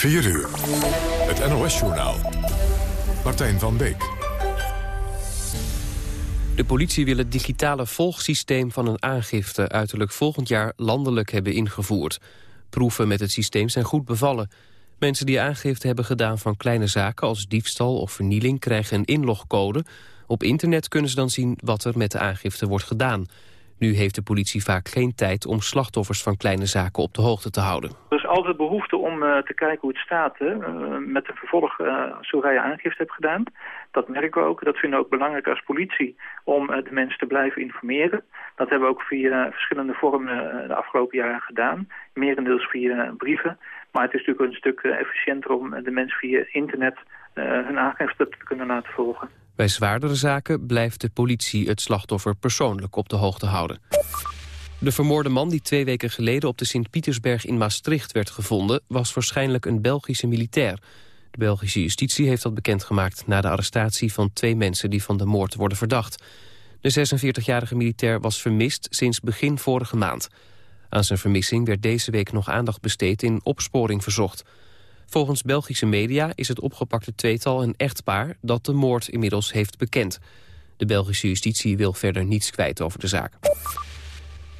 4 uur. Het NOS-journaal. Martijn van Beek. De politie wil het digitale volgsysteem van een aangifte... uiterlijk volgend jaar landelijk hebben ingevoerd. Proeven met het systeem zijn goed bevallen. Mensen die aangifte hebben gedaan van kleine zaken... als diefstal of vernieling krijgen een inlogcode. Op internet kunnen ze dan zien wat er met de aangifte wordt gedaan... Nu heeft de politie vaak geen tijd om slachtoffers van kleine zaken op de hoogte te houden. Er is altijd behoefte om uh, te kijken hoe het staat hè, uh, met een vervolg uh, zodra je aangifte hebt gedaan. Dat merken we ook. Dat vinden we ook belangrijk als politie om de mensen te blijven informeren. Dat hebben we ook via verschillende vormen de afgelopen jaren gedaan. Merendeels via brieven. Maar het is natuurlijk een stuk efficiënter om de mensen via internet hun aangifte te kunnen laten volgen. Bij zwaardere zaken blijft de politie het slachtoffer persoonlijk op de hoogte houden. De vermoorde man die twee weken geleden op de Sint-Pietersberg in Maastricht werd gevonden... was waarschijnlijk een Belgische militair. De Belgische justitie heeft dat bekendgemaakt na de arrestatie van twee mensen die van de moord worden verdacht. De 46-jarige militair was vermist sinds begin vorige maand. Aan zijn vermissing werd deze week nog aandacht besteed in opsporing verzocht. Volgens Belgische media is het opgepakte tweetal een echtpaar dat de moord inmiddels heeft bekend. De Belgische justitie wil verder niets kwijt over de zaak.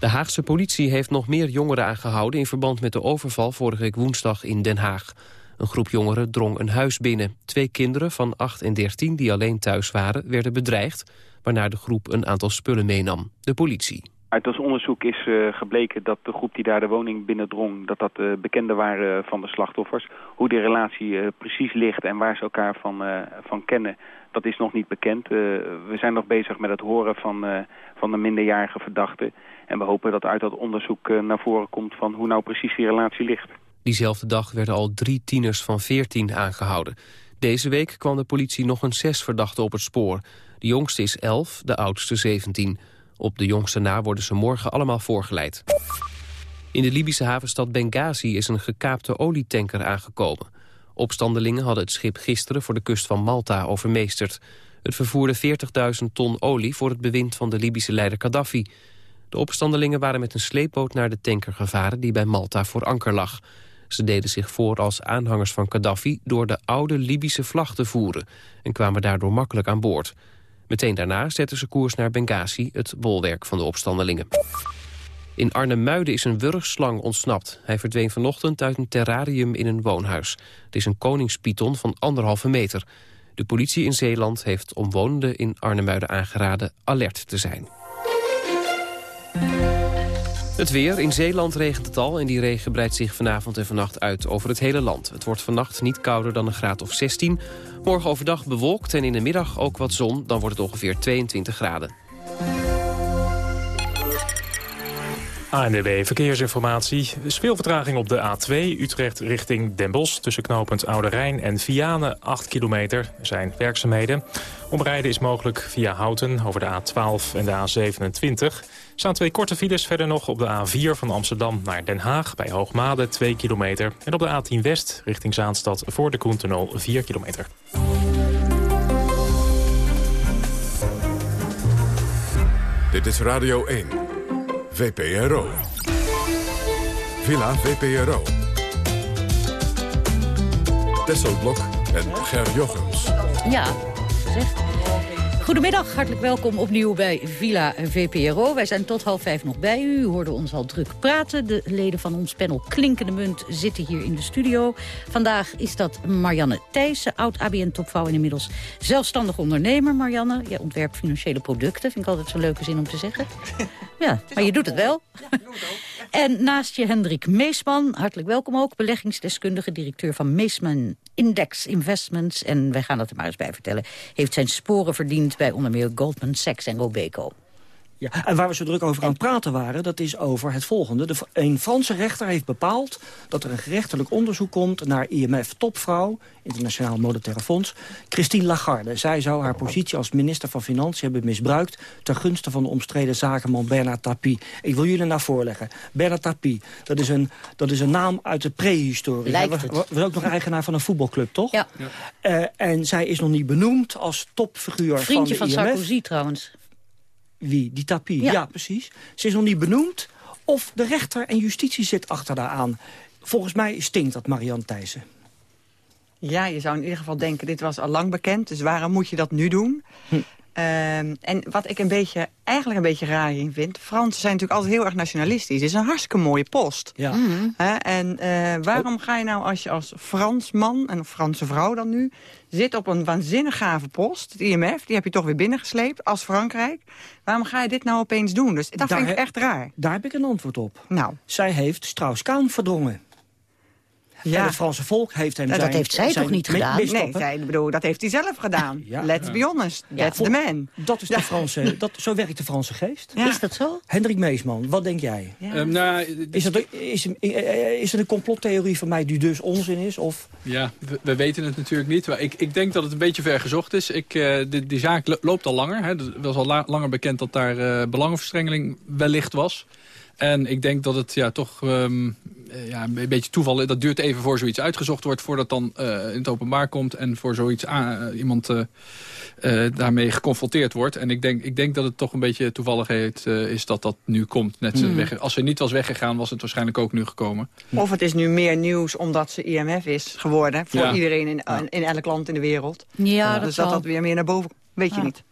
De Haagse politie heeft nog meer jongeren aangehouden... in verband met de overval vorige week woensdag in Den Haag. Een groep jongeren drong een huis binnen. Twee kinderen van 8 en 13 die alleen thuis waren... werden bedreigd, waarna de groep een aantal spullen meenam. De politie. Uit ons onderzoek is uh, gebleken dat de groep die daar de woning binnendrong... dat dat uh, bekenden waren van de slachtoffers. Hoe die relatie precies ligt en waar ze elkaar van, van kennen... dat is nog niet bekend. we zijn nog bezig met het horen van, van de minderjarige verdachten. En we hopen dat uit dat onderzoek naar voren komt... van hoe nou precies die relatie ligt. Diezelfde dag werden al drie tieners van 14 aangehouden. Deze week kwam de politie nog een zes verdachten op het spoor. De jongste is 11, de oudste 17... Op de jongste na worden ze morgen allemaal voorgeleid. In de Libische havenstad Benghazi is een gekaapte olietanker aangekomen. Opstandelingen hadden het schip gisteren voor de kust van Malta overmeesterd. Het vervoerde 40.000 ton olie voor het bewind van de Libische leider Gaddafi. De opstandelingen waren met een sleepboot naar de tanker gevaren... die bij Malta voor anker lag. Ze deden zich voor als aanhangers van Gaddafi... door de oude Libische vlag te voeren... en kwamen daardoor makkelijk aan boord. Meteen daarna zetten ze koers naar Benghazi, het bolwerk van de opstandelingen. In Arnhem-Muiden is een wurgslang ontsnapt. Hij verdween vanochtend uit een terrarium in een woonhuis. Het is een koningspython van anderhalve meter. De politie in Zeeland heeft omwonenden in Arnhem-Muiden aangeraden alert te zijn. Het weer. In Zeeland regent het al en die regen breidt zich vanavond en vannacht uit over het hele land. Het wordt vannacht niet kouder dan een graad of 16. Morgen overdag bewolkt en in de middag ook wat zon. Dan wordt het ongeveer 22 graden. ANDB Verkeersinformatie. Speelvertraging op de A2 Utrecht richting Den Bosch... tussen knooppunt Oude Rijn en Vianen, 8 kilometer. Er zijn werkzaamheden. Omrijden is mogelijk via Houten over de A12 en de A27. Staan twee korte files verder nog op de A4 van Amsterdam naar Den Haag... bij Hoogmade, 2 kilometer. En op de A10 West richting Zaanstad voor de Koentunnel, 4 kilometer. Dit is Radio 1. VPRO. Villa VPRO. Tesselblok en Ger Jochems. Ja, gezegd. Goedemiddag, hartelijk welkom opnieuw bij Villa VPRO. Wij zijn tot half vijf nog bij u. U hoorde ons al druk praten. De leden van ons panel Klinkende Munt zitten hier in de studio. Vandaag is dat Marianne Thijssen, oud-ABN-topvrouw en inmiddels zelfstandig ondernemer. Marianne, jij ontwerpt financiële producten. Vind ik altijd zo'n leuke zin om te zeggen. Ja, maar je doet het wel. En naast je Hendrik Meesman, hartelijk welkom ook. Beleggingsdeskundige, directeur van Meesman Index Investments. En wij gaan dat er maar eens bij vertellen. Heeft zijn sporen verdiend bij onder meer Goldman Sachs en Robeco. Ja, en waar we zo druk over aan het praten waren, dat is over het volgende. De, een Franse rechter heeft bepaald dat er een gerechtelijk onderzoek komt... naar IMF-topvrouw, Internationaal Monetaire Fonds, Christine Lagarde. Zij zou haar positie als minister van Financiën hebben misbruikt... ter gunste van de omstreden zakenman Bernard Tapie. Ik wil jullie naar voorleggen. Bernard Tapie, dat is een, dat is een naam uit de prehistorie. Lijkt Hij was, ook nog eigenaar van een voetbalclub, toch? Ja. Uh, en zij is nog niet benoemd als topfiguur Vriendje van de van IMF. Sarkozy trouwens. Wie? Die tapie? Ja. Ja. precies. Ze is nog niet benoemd of de rechter en justitie zit achter daar aan. Volgens mij stinkt dat Marianne Thijssen. Ja, je zou in ieder geval denken, dit was al lang bekend, dus waarom moet je dat nu doen? Hm. Ehm, en wat ik een beetje, eigenlijk een beetje raar in vind... Fransen zijn natuurlijk altijd heel erg nationalistisch. Het is een hartstikke mooie post. Ja. Mm en uh, waarom ga je nou als je als Fransman, en een Franse vrouw dan nu... zit op een waanzinnig gave post, het IMF... die heb je toch weer binnengesleept als Frankrijk. Waarom ga je dit nou opeens doen? Dus dat vind ik echt raar. Daar heb ik een antwoord op. Nou. Zij heeft Strauss-Kaan verdrongen. Ja. het Franse volk heeft hem nou, Dat heeft zij toch niet gedaan? Nee, zij, bedoel, dat heeft hij zelf gedaan. Let's be honest, that's the man. Dat is de Franse, dat, zo werkt de Franse geest. Is dat zo? Hendrik Meesman, wat denk jij? Um, nou, is, het, is, is het een complottheorie van mij die dus onzin is? Of? Ja, we, weten het natuurlijk niet. Maar ik, ik denk dat het een beetje ver gezocht is. Ik, uh, die, die, zaak loopt al langer. Hè. Het was al la, langer bekend dat daar uh, belangenverstrengeling wellicht was. En ik denk dat het ja, toch um, ja, een beetje toeval... dat duurt even voor zoiets uitgezocht wordt... voordat dan uh, in het openbaar komt... en voor zoiets uh, iemand uh, daarmee geconfronteerd wordt. En ik denk, ik denk dat het toch een beetje toevalligheid is dat dat nu komt. Net mm. weg, als ze niet was weggegaan, was het waarschijnlijk ook nu gekomen. Of het is nu meer nieuws omdat ze IMF is geworden... voor ja. iedereen in, in elk land in de wereld. Ja, dat dus dat dat weer meer naar boven... Weet je niet.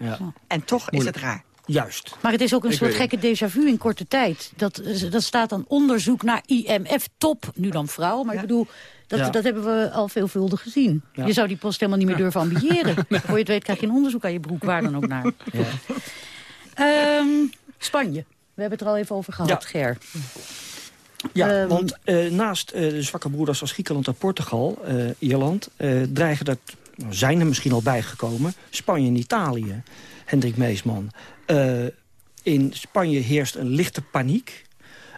En toch is het raar. Juist. Maar het is ook een soort gekke déjà vu in korte tijd. Dat, dat staat dan onderzoek naar IMF-top, nu dan vrouw. Maar ik bedoel, dat, dat hebben we al veelvuldig gezien. Je zou die post helemaal niet meer durven ambiëren. Voor je het weet krijg je een onderzoek aan je broek, waar dan ook naar. Um, Spanje, we hebben het er al even over gehad, Ger. Ja, um, want uh, naast uh, de zwakke broeders als Griekenland en Portugal, uh, Ierland... dreigen er, nou, zijn er misschien al bijgekomen, Spanje en Italië. Hendrik Meesman. Uh, in Spanje heerst een lichte paniek.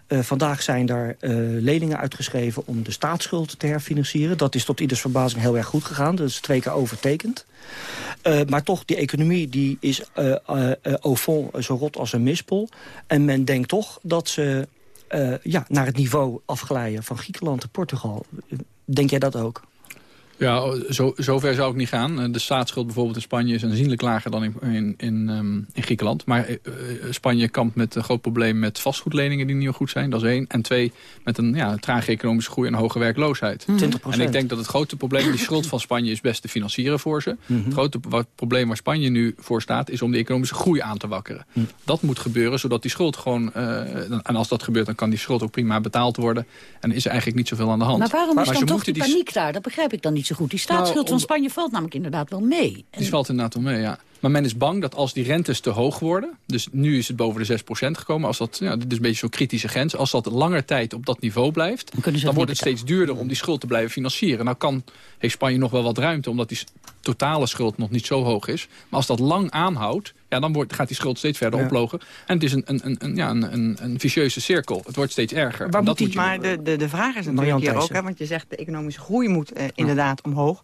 Uh, vandaag zijn daar uh, leningen uitgeschreven om de staatsschuld te herfinancieren. Dat is tot ieders verbazing heel erg goed gegaan. Dat is twee keer overtekend. Maar toch, die economie die is au fond zo rot als een mispel. En men denkt toch dat ze ja, naar het niveau afglijden van Griekenland en Portugal. Denk jij dat ook? Ja, zo, zover zou ik niet gaan. Eh, de staatsschuld bijvoorbeeld in Spanje is aanzienlijk lager dan in, in, in, um, in Griekenland. Maar uh, Spanje kampt met een groot probleem met vastgoedleningen die niet goed zijn. Dat is één. En twee, met een ja, trage economische groei en hoge werkloosheid. 20%. En ik denk dat het grote probleem, die schuld van Spanje is best te financieren voor ze. Mm -hmm. Het grote probleem waar Spanje nu voor staat is om de economische groei aan te wakkeren. Mm. Dat moet gebeuren zodat die schuld gewoon, uh, en als dat gebeurt dan kan die schuld ook prima betaald worden. En is er eigenlijk niet zoveel aan de hand. Maar waarom is maar dan toch die paniek daar? Dat begrijp ik dan niet zo goed. Die staatsschuld nou, van Spanje valt namelijk inderdaad wel mee. Die valt inderdaad wel mee, ja. Maar men is bang dat als die rentes te hoog worden... dus nu is het boven de 6% gekomen... Als dat, ja, dit is een beetje zo'n kritische grens... als dat langer tijd op dat niveau blijft... dan, dan wordt het steeds duurder om die schuld te blijven financieren. Nou kan, heeft Spanje nog wel wat ruimte... omdat die totale schuld nog niet zo hoog is. Maar als dat lang aanhoudt... Ja, dan wordt, gaat die schuld steeds verder ja. oplogen. En het is een, een, een, ja, een, een, een vicieuze cirkel. Het wordt steeds erger. Waar dat moet maar de, de, de vraag is natuurlijk hier ook... Hè, want je zegt de economische groei moet uh, inderdaad omhoog.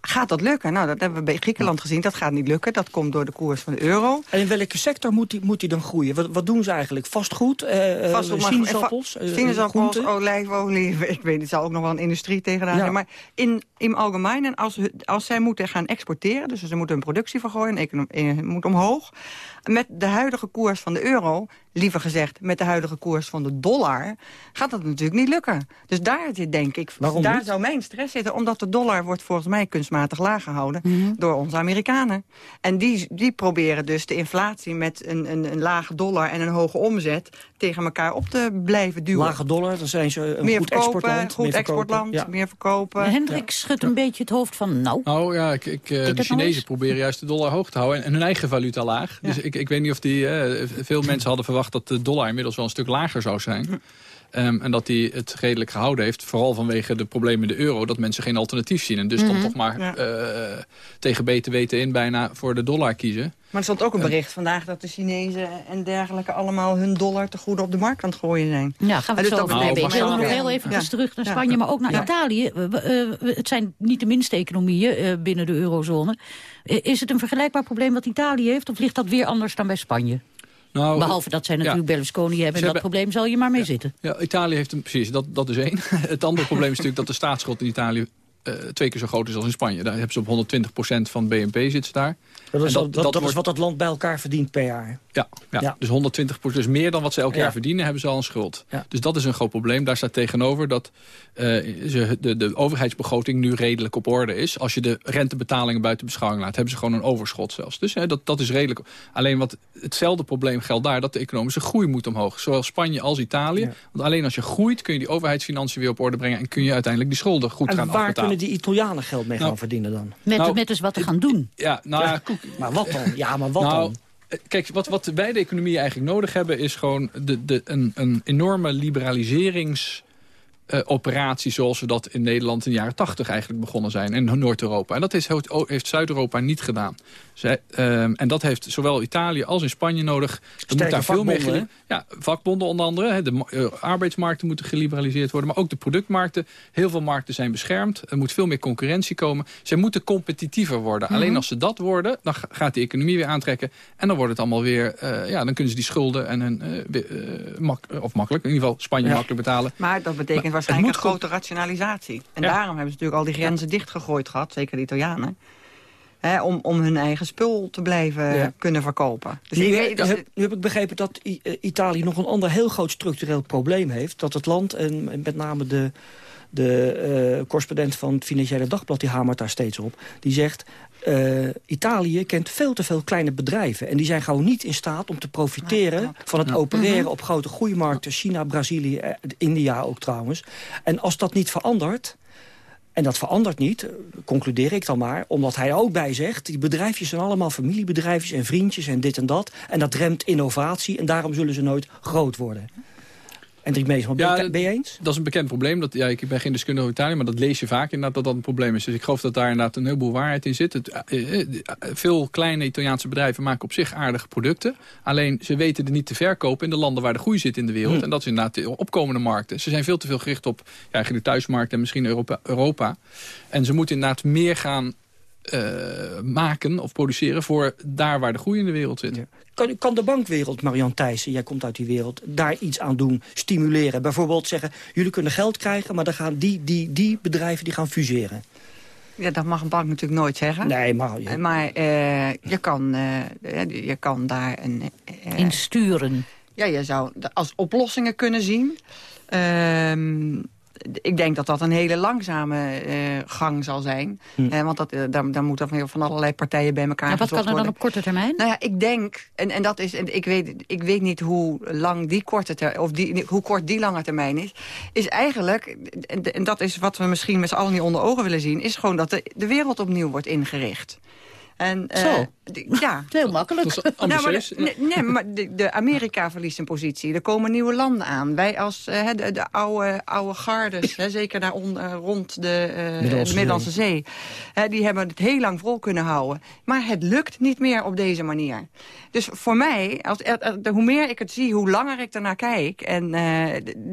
Gaat dat lukken? Nou, dat hebben we bij Griekenland gezien. Dat gaat niet lukken. Dat komt door de koers van de euro. En in welke sector moet die, moet die dan groeien? Wat, wat doen ze eigenlijk? Vastgoed? Uh, Vastgoed sinaasappels? Sinaasappels, olijfolie. Ik weet het zal ook nog wel een industrie tegenaan ja. zijn. Maar in, in algemeen, en als, als zij moeten gaan exporteren... dus ze moeten hun productie vergooien, economie moet omhoog... met de huidige koers van de euro liever gezegd met de huidige koers van de dollar... gaat dat natuurlijk niet lukken. Dus daar zit denk ik, Waarom daar niet? zou mijn stress zitten... omdat de dollar wordt volgens mij kunstmatig laag gehouden mm -hmm. door onze Amerikanen. En die, die proberen dus de inflatie met een, een, een lage dollar en een hoge omzet... tegen elkaar op te blijven duwen. Lage dollar, dan zijn ze een meer goed verkopen, exportland. Goed meer exportland, ja. meer verkopen. Hendrik schudt een beetje het hoofd van nou. Nou ja, ik, ik, uh, de Chinezen proberen juist de dollar hoog te houden... en hun eigen valuta laag. Ja. Dus ik, ik weet niet of die... Uh, veel mensen hadden verwacht dat de dollar inmiddels wel een stuk lager zou zijn. Um, en dat hij het redelijk gehouden heeft. Vooral vanwege de problemen in de euro. Dat mensen geen alternatief zien. En dus mm -hmm. dan toch maar ja. uh, tegen beter weten in bijna voor de dollar kiezen. Maar er stond ook een bericht vandaag dat de Chinezen en dergelijke... allemaal hun dollar te goed op de markt aan het gooien zijn. Ja, gaan we dus zo over nou, Ik wil nog heel even ja. terug naar Spanje, maar ook naar ja. Italië. Uh, het zijn niet de minste economieën uh, binnen de eurozone. is het een vergelijkbaar probleem wat Italië heeft... of ligt dat weer anders dan bij Spanje? Nou, Behalve dat zij natuurlijk ja. Berlusconi hebben. En dat hebben, probleem zal je maar mee ja, zitten. Ja, Italië heeft een... Precies, dat, dat is één. Het andere probleem is natuurlijk dat de staatsschuld in Italië twee keer zo groot is als in Spanje. Daar hebben ze op 120% van BNP zitten daar. Dat is, dat, dat, is wat dat land bij elkaar verdient per jaar. Ja, ja. dus 120% dus meer dan wat ze elk jaar verdienen, hebben ze al een schuld. Dus dat is een groot probleem. Daar staat tegenover dat uh, ze, de, de overheidsbegroting nu redelijk op orde is. Als je de rentebetalingen buiten beschouwing laat, hebben ze gewoon een overschot zelfs. Dus hè, dat, dat is redelijk. Alleen wat hetzelfde probleem geldt daar, dat de economische groei moet omhoog. Zowel Spanje als Italië. Want alleen als je groeit, kun je die overheidsfinanciën weer op orde brengen... en kun je uiteindelijk die schulden goed en gaan afbetalen. Kunnen die Italianen geld mee nou, gaan verdienen dan? Met, nou, met dus wat te gaan doen. Ja, nou ja, maar wat dan? Ja, maar wat nou, dan? Kijk, wat, wat beide economieën eigenlijk nodig hebben... is gewoon de, de, een, een enorme liberaliserings... Uh, operatie zoals we dat in Nederland in de jaren 80 eigenlijk begonnen zijn. In Noord-Europa. En dat heeft, heeft Zuid-Europa niet gedaan. Zij, uh, en dat heeft zowel Italië als in Spanje nodig. Er moet daar veel meer ja, vakbonden onder andere. Hè, de uh, arbeidsmarkten moeten geliberaliseerd worden. Maar ook de productmarkten. Heel veel markten zijn beschermd. Er moet veel meer concurrentie komen. Zij moeten competitiever worden. Alleen als ze dat worden, dan gaat die economie weer aantrekken. En dan wordt het allemaal weer... Uh, ja, dan kunnen ze die schulden en hun, mak of makkelijk, in ieder geval Spanje ja. makkelijk betalen. Maar dat betekent maar waarschijnlijk een grote rationalisatie. En ja. daarom hebben ze natuurlijk al die grenzen dichtgegooid gehad. Zeker de Italianen. Hè, om, om hun eigen spul te blijven ja. kunnen verkopen. Dus nu, ik weet, nu, heb, ik begrepen dat I Italië nog een ander heel groot structureel probleem heeft. Dat het land, en met name de, de uh, correspondent van het Financiële Dagblad... die hamert daar steeds op. Die zegt, uh, Italië kent veel te veel kleine bedrijven. En die zijn gewoon niet in staat om te profiteren... Ja, van het opereren -hmm. op grote groeimarkten. China, Brazilië, India ook trouwens. En als dat niet verandert... En dat verandert niet, concludeer ik dan maar, omdat hij ook bij zegt... die bedrijfjes zijn allemaal familiebedrijfjes en vriendjes en dit en dat. En dat remt innovatie en daarom zullen ze nooit groot worden. En Drie Meesman, ben, ja, je, ben je eens? Dat is een bekend probleem. Dat, ja, ik ben geen deskundige over Italië, maar dat lees je vaak inderdaad dat dat een probleem is. Dus ik geloof dat daar inderdaad een heleboel waarheid in zit. Het, uh, uh, veel kleine Italiaanse bedrijven maken op zich aardige producten. Alleen ze weten er niet te verkopen in de landen waar de groei zit in de wereld. Hmm. En dat is inderdaad de opkomende markten. Ze zijn veel te veel gericht op ja, eigenlijk de thuismarkt en misschien Europa, Europa. En ze moeten inderdaad meer gaan uh, maken of produceren voor daar waar de groei in de wereld zit. Ja. Kan, kan de bankwereld, Marian Thijssen, jij komt uit die wereld... daar iets aan doen, stimuleren? Bijvoorbeeld zeggen, jullie kunnen geld krijgen... maar dan gaan die, die, die bedrijven die gaan fuseren. Ja, dat mag een bank natuurlijk nooit zeggen. Nee, maar... Ja. Maar uh, je, kan, uh, je kan daar een... Uh, In sturen. Ja, je zou als oplossingen kunnen zien... Uh, ik denk dat dat een hele langzame uh, gang zal zijn. Hm. Uh, want dat, uh, daar, daar moeten van allerlei partijen bij elkaar ja, Wat kan er dan worden. op korte termijn? Nou ja, ik denk, en, en dat is, en ik, weet, ik weet niet hoe lang die korte ter, of die, hoe kort die lange termijn is. Is eigenlijk, en, en dat is wat we misschien met z'n allen niet onder ogen willen zien, is gewoon dat de, de wereld opnieuw wordt ingericht. En, Zo. Ja. Heel makkelijk. Nou, maar de, nee, nee, maar de, de, Amerika verliest een positie. Er komen nieuwe landen aan. Wij als uh, de, de oude, oude gardes, hè, zeker daar on, uh, rond de, Middellandse, de Middellandse Zee, Zee hè, die hebben het heel lang vol kunnen houden. Maar het lukt niet meer op deze manier. Dus voor mij, als, hoe meer ik het zie, hoe langer ik ernaar kijk... en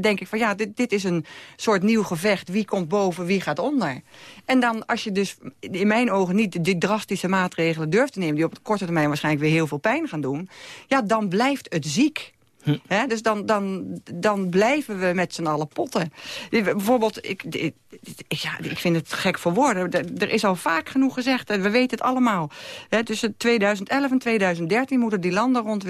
denk ik van ja, dit, dit is een soort nieuw gevecht. Wie komt boven, wie gaat onder? En dan als je dus in mijn ogen niet die drastische maatregelen durft te nemen... die op de korte termijn waarschijnlijk weer heel veel pijn gaan doen... ja, dan blijft het ziek. Hm. He, dus dan, dan, dan blijven we met z'n allen potten. Bijvoorbeeld, ik, ik, ja, ik vind het gek voor woorden. Er is al vaak genoeg gezegd, en we weten het allemaal. He, tussen 2011 en 2013 moeten die landen rond,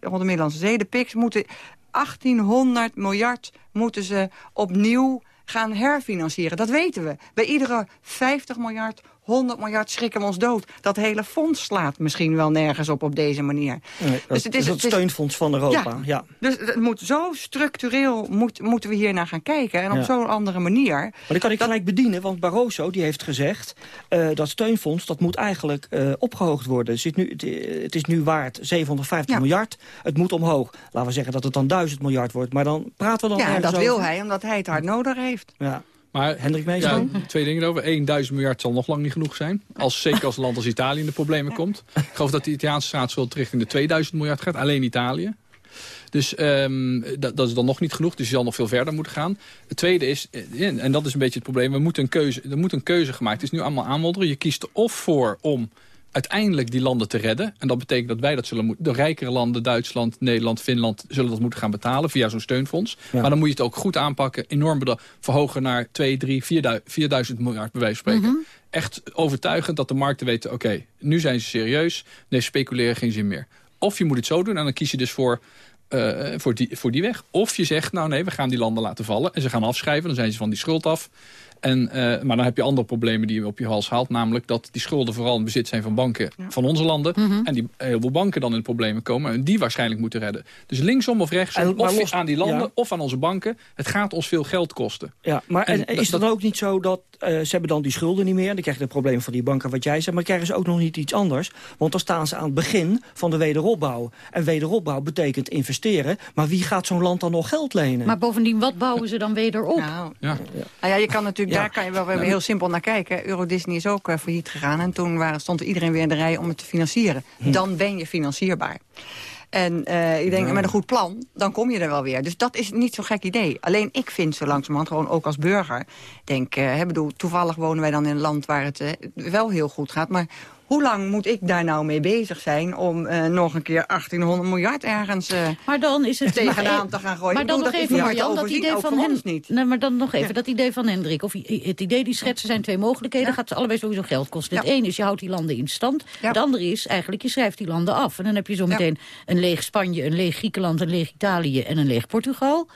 rond de Middellandse Zee... de PIX, moeten 1800 miljard moeten ze opnieuw gaan herfinancieren. Dat weten we. Bij iedere 50 miljard, 100 miljard schrikken we ons dood. Dat hele fonds slaat misschien wel nergens op op deze manier. Nee, dat, dus het is het, steunfonds van Europa. Ja, ja. Dus het moet zo structureel moet, moeten we hier naar gaan kijken. En op zo'n andere manier. Maar die kan ik dat... gelijk bedienen, want Barroso die heeft gezegd... Uh, dat steunfonds dat moet eigenlijk uh, opgehoogd worden. Het is, nu, het is nu waard 750 ja. miljard. Het moet omhoog. Laten we zeggen dat het dan 1000 miljard wordt. Maar dan praten we dan Ja, dat over. wil hij, omdat hij het hard nodig heeft. Ja. Maar Hendrik Meesman? Ja, twee dingen over. 1000 miljard zal nog lang niet genoeg zijn. Als, zeker als een land als Italië in de problemen komt. Ik geloof dat de Italiaanse staatsschuld richting de 2000 miljard gaat. Alleen Italië. Dus um, dat, dat, is dan nog niet genoeg. Dus je zal nog veel verder moeten gaan. Het tweede is, en dat is een beetje het probleem. We moeten een keuze, er moet een keuze gemaakt. Het is nu allemaal aanmodderen. Je kiest of voor om uiteindelijk die landen te redden. En dat betekent dat wij dat zullen moeten... De rijkere landen, Duitsland, Nederland, Finland... zullen dat moeten gaan betalen via zo'n steunfonds. Maar dan moet je het ook goed aanpakken. Enorm verhogen naar 2, 3, 4000 miljard bij wijze van spreken. Mhm. Echt overtuigend dat de markten weten... oké, nu zijn ze serieus. Nee, speculeren geen zin meer. Of je moet het zo doen en dan kies je dus voor... Uh, voor, die, voor die weg. Of je zegt, nou nee, we gaan die landen laten vallen. En ze gaan afschrijven, dan zijn ze van die schuld af. En, uh, maar dan heb je andere problemen die je op je hals haalt. Namelijk dat die schulden vooral in bezit zijn van banken van onze landen. Mhm. En die heel veel banken dan in problemen komen. En die waarschijnlijk moeten redden. Dus linksom of rechtsom, of aan die landen of aan onze banken. Het gaat ons veel geld kosten. Ja, maar en, is het dan ook niet zo dat uh, ze hebben dan die schulden niet meer. Dan krijg je het probleem van die banken wat jij zegt. Maar krijgen ze ook nog niet iets anders. Want dan staan ze aan het begin van de wederopbouw. En wederopbouw betekent investeren. Maar wie gaat zo'n land dan nog geld lenen? Maar bovendien, wat bouwen ze dan weer op? Nou, ja. Nou ja, je kan natuurlijk daar kan je wel heel simpel naar kijken. Euro Disney is ook uh, failliet gegaan. En toen waren, stond iedereen weer in de rij om het te financieren. Hm. Dan ben je financierbaar. En uh, ik denk, met een goed plan, dan kom je er wel weer. Dus dat is niet zo'n gek idee. Alleen ik vind zo langzamerhand, gewoon ook als burger... denk, uh, bedoel, toevallig wonen wij dan in een land waar het uh, wel heel goed gaat... maar hoe lang moet ik daar nou mee bezig zijn... om uh, nog een keer 1800 miljard ergens uh, maar dan is het, tegenaan te gaan gooien? Maar dan nog even, Marjan, dat idee van hen, niet. Nee, maar dan nog even, ja. dat idee van Hendrik. Of het idee die schetsen zijn twee mogelijkheden. Ja. Gaat ze allebei sowieso geld kosten. Het ene is, je houdt die landen in stand. Het andere is, eigenlijk, je schrijft die landen af. En dan heb je zo meteen een leeg Spanje, een leeg Griekenland... een leeg Italië en een leeg Portugal...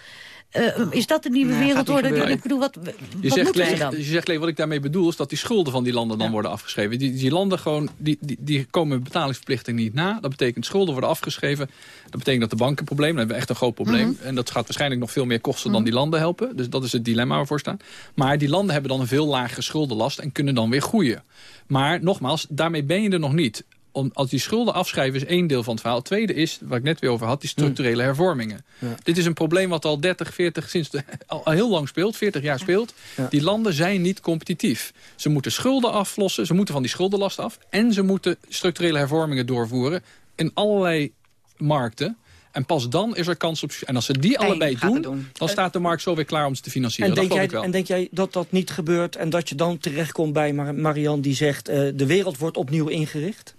Uh, is dat de nieuwe nee, wereldorde? Ik bedoel, wat, je, wat zegt, leeg, dan? je zegt, leeg, wat ik daarmee bedoel is dat die schulden van die landen dan worden afgeschreven. Die, die landen gewoon, die, die, die komen betalingsverplichting niet na. Dat betekent schulden worden afgeschreven. Dat betekent dat de banken problemen hebben. echt een groot probleem. Mm -hmm. En dat gaat waarschijnlijk nog veel meer kosten mm -hmm. dan die landen helpen. Dus dat is het dilemma waarvoor staan. Maar die landen hebben dan een veel lagere schuldenlast en kunnen dan weer groeien. Maar nogmaals, daarmee ben je er nog niet om, als die schulden afschrijven is één deel van het verhaal. Het tweede is, waar ik net weer over had, die structurele mm. hervormingen. Ja. Dit is een probleem wat al 30, 40, sinds de, al, heel lang speelt, 40 jaar speelt. Ja. Die landen zijn niet competitief. Ze moeten schulden aflossen, ze moeten van die schuldenlast af... en ze moeten structurele hervormingen doorvoeren in allerlei markten. En pas dan is er kans op... En als ze die allebei doen, doen, dan staat de markt zo weer klaar om ze te financieren. En, denk jij, en denk jij dat dat niet gebeurt... en dat je dan terechtkomt bij Marianne die zegt... Uh, de wereld wordt opnieuw ingericht?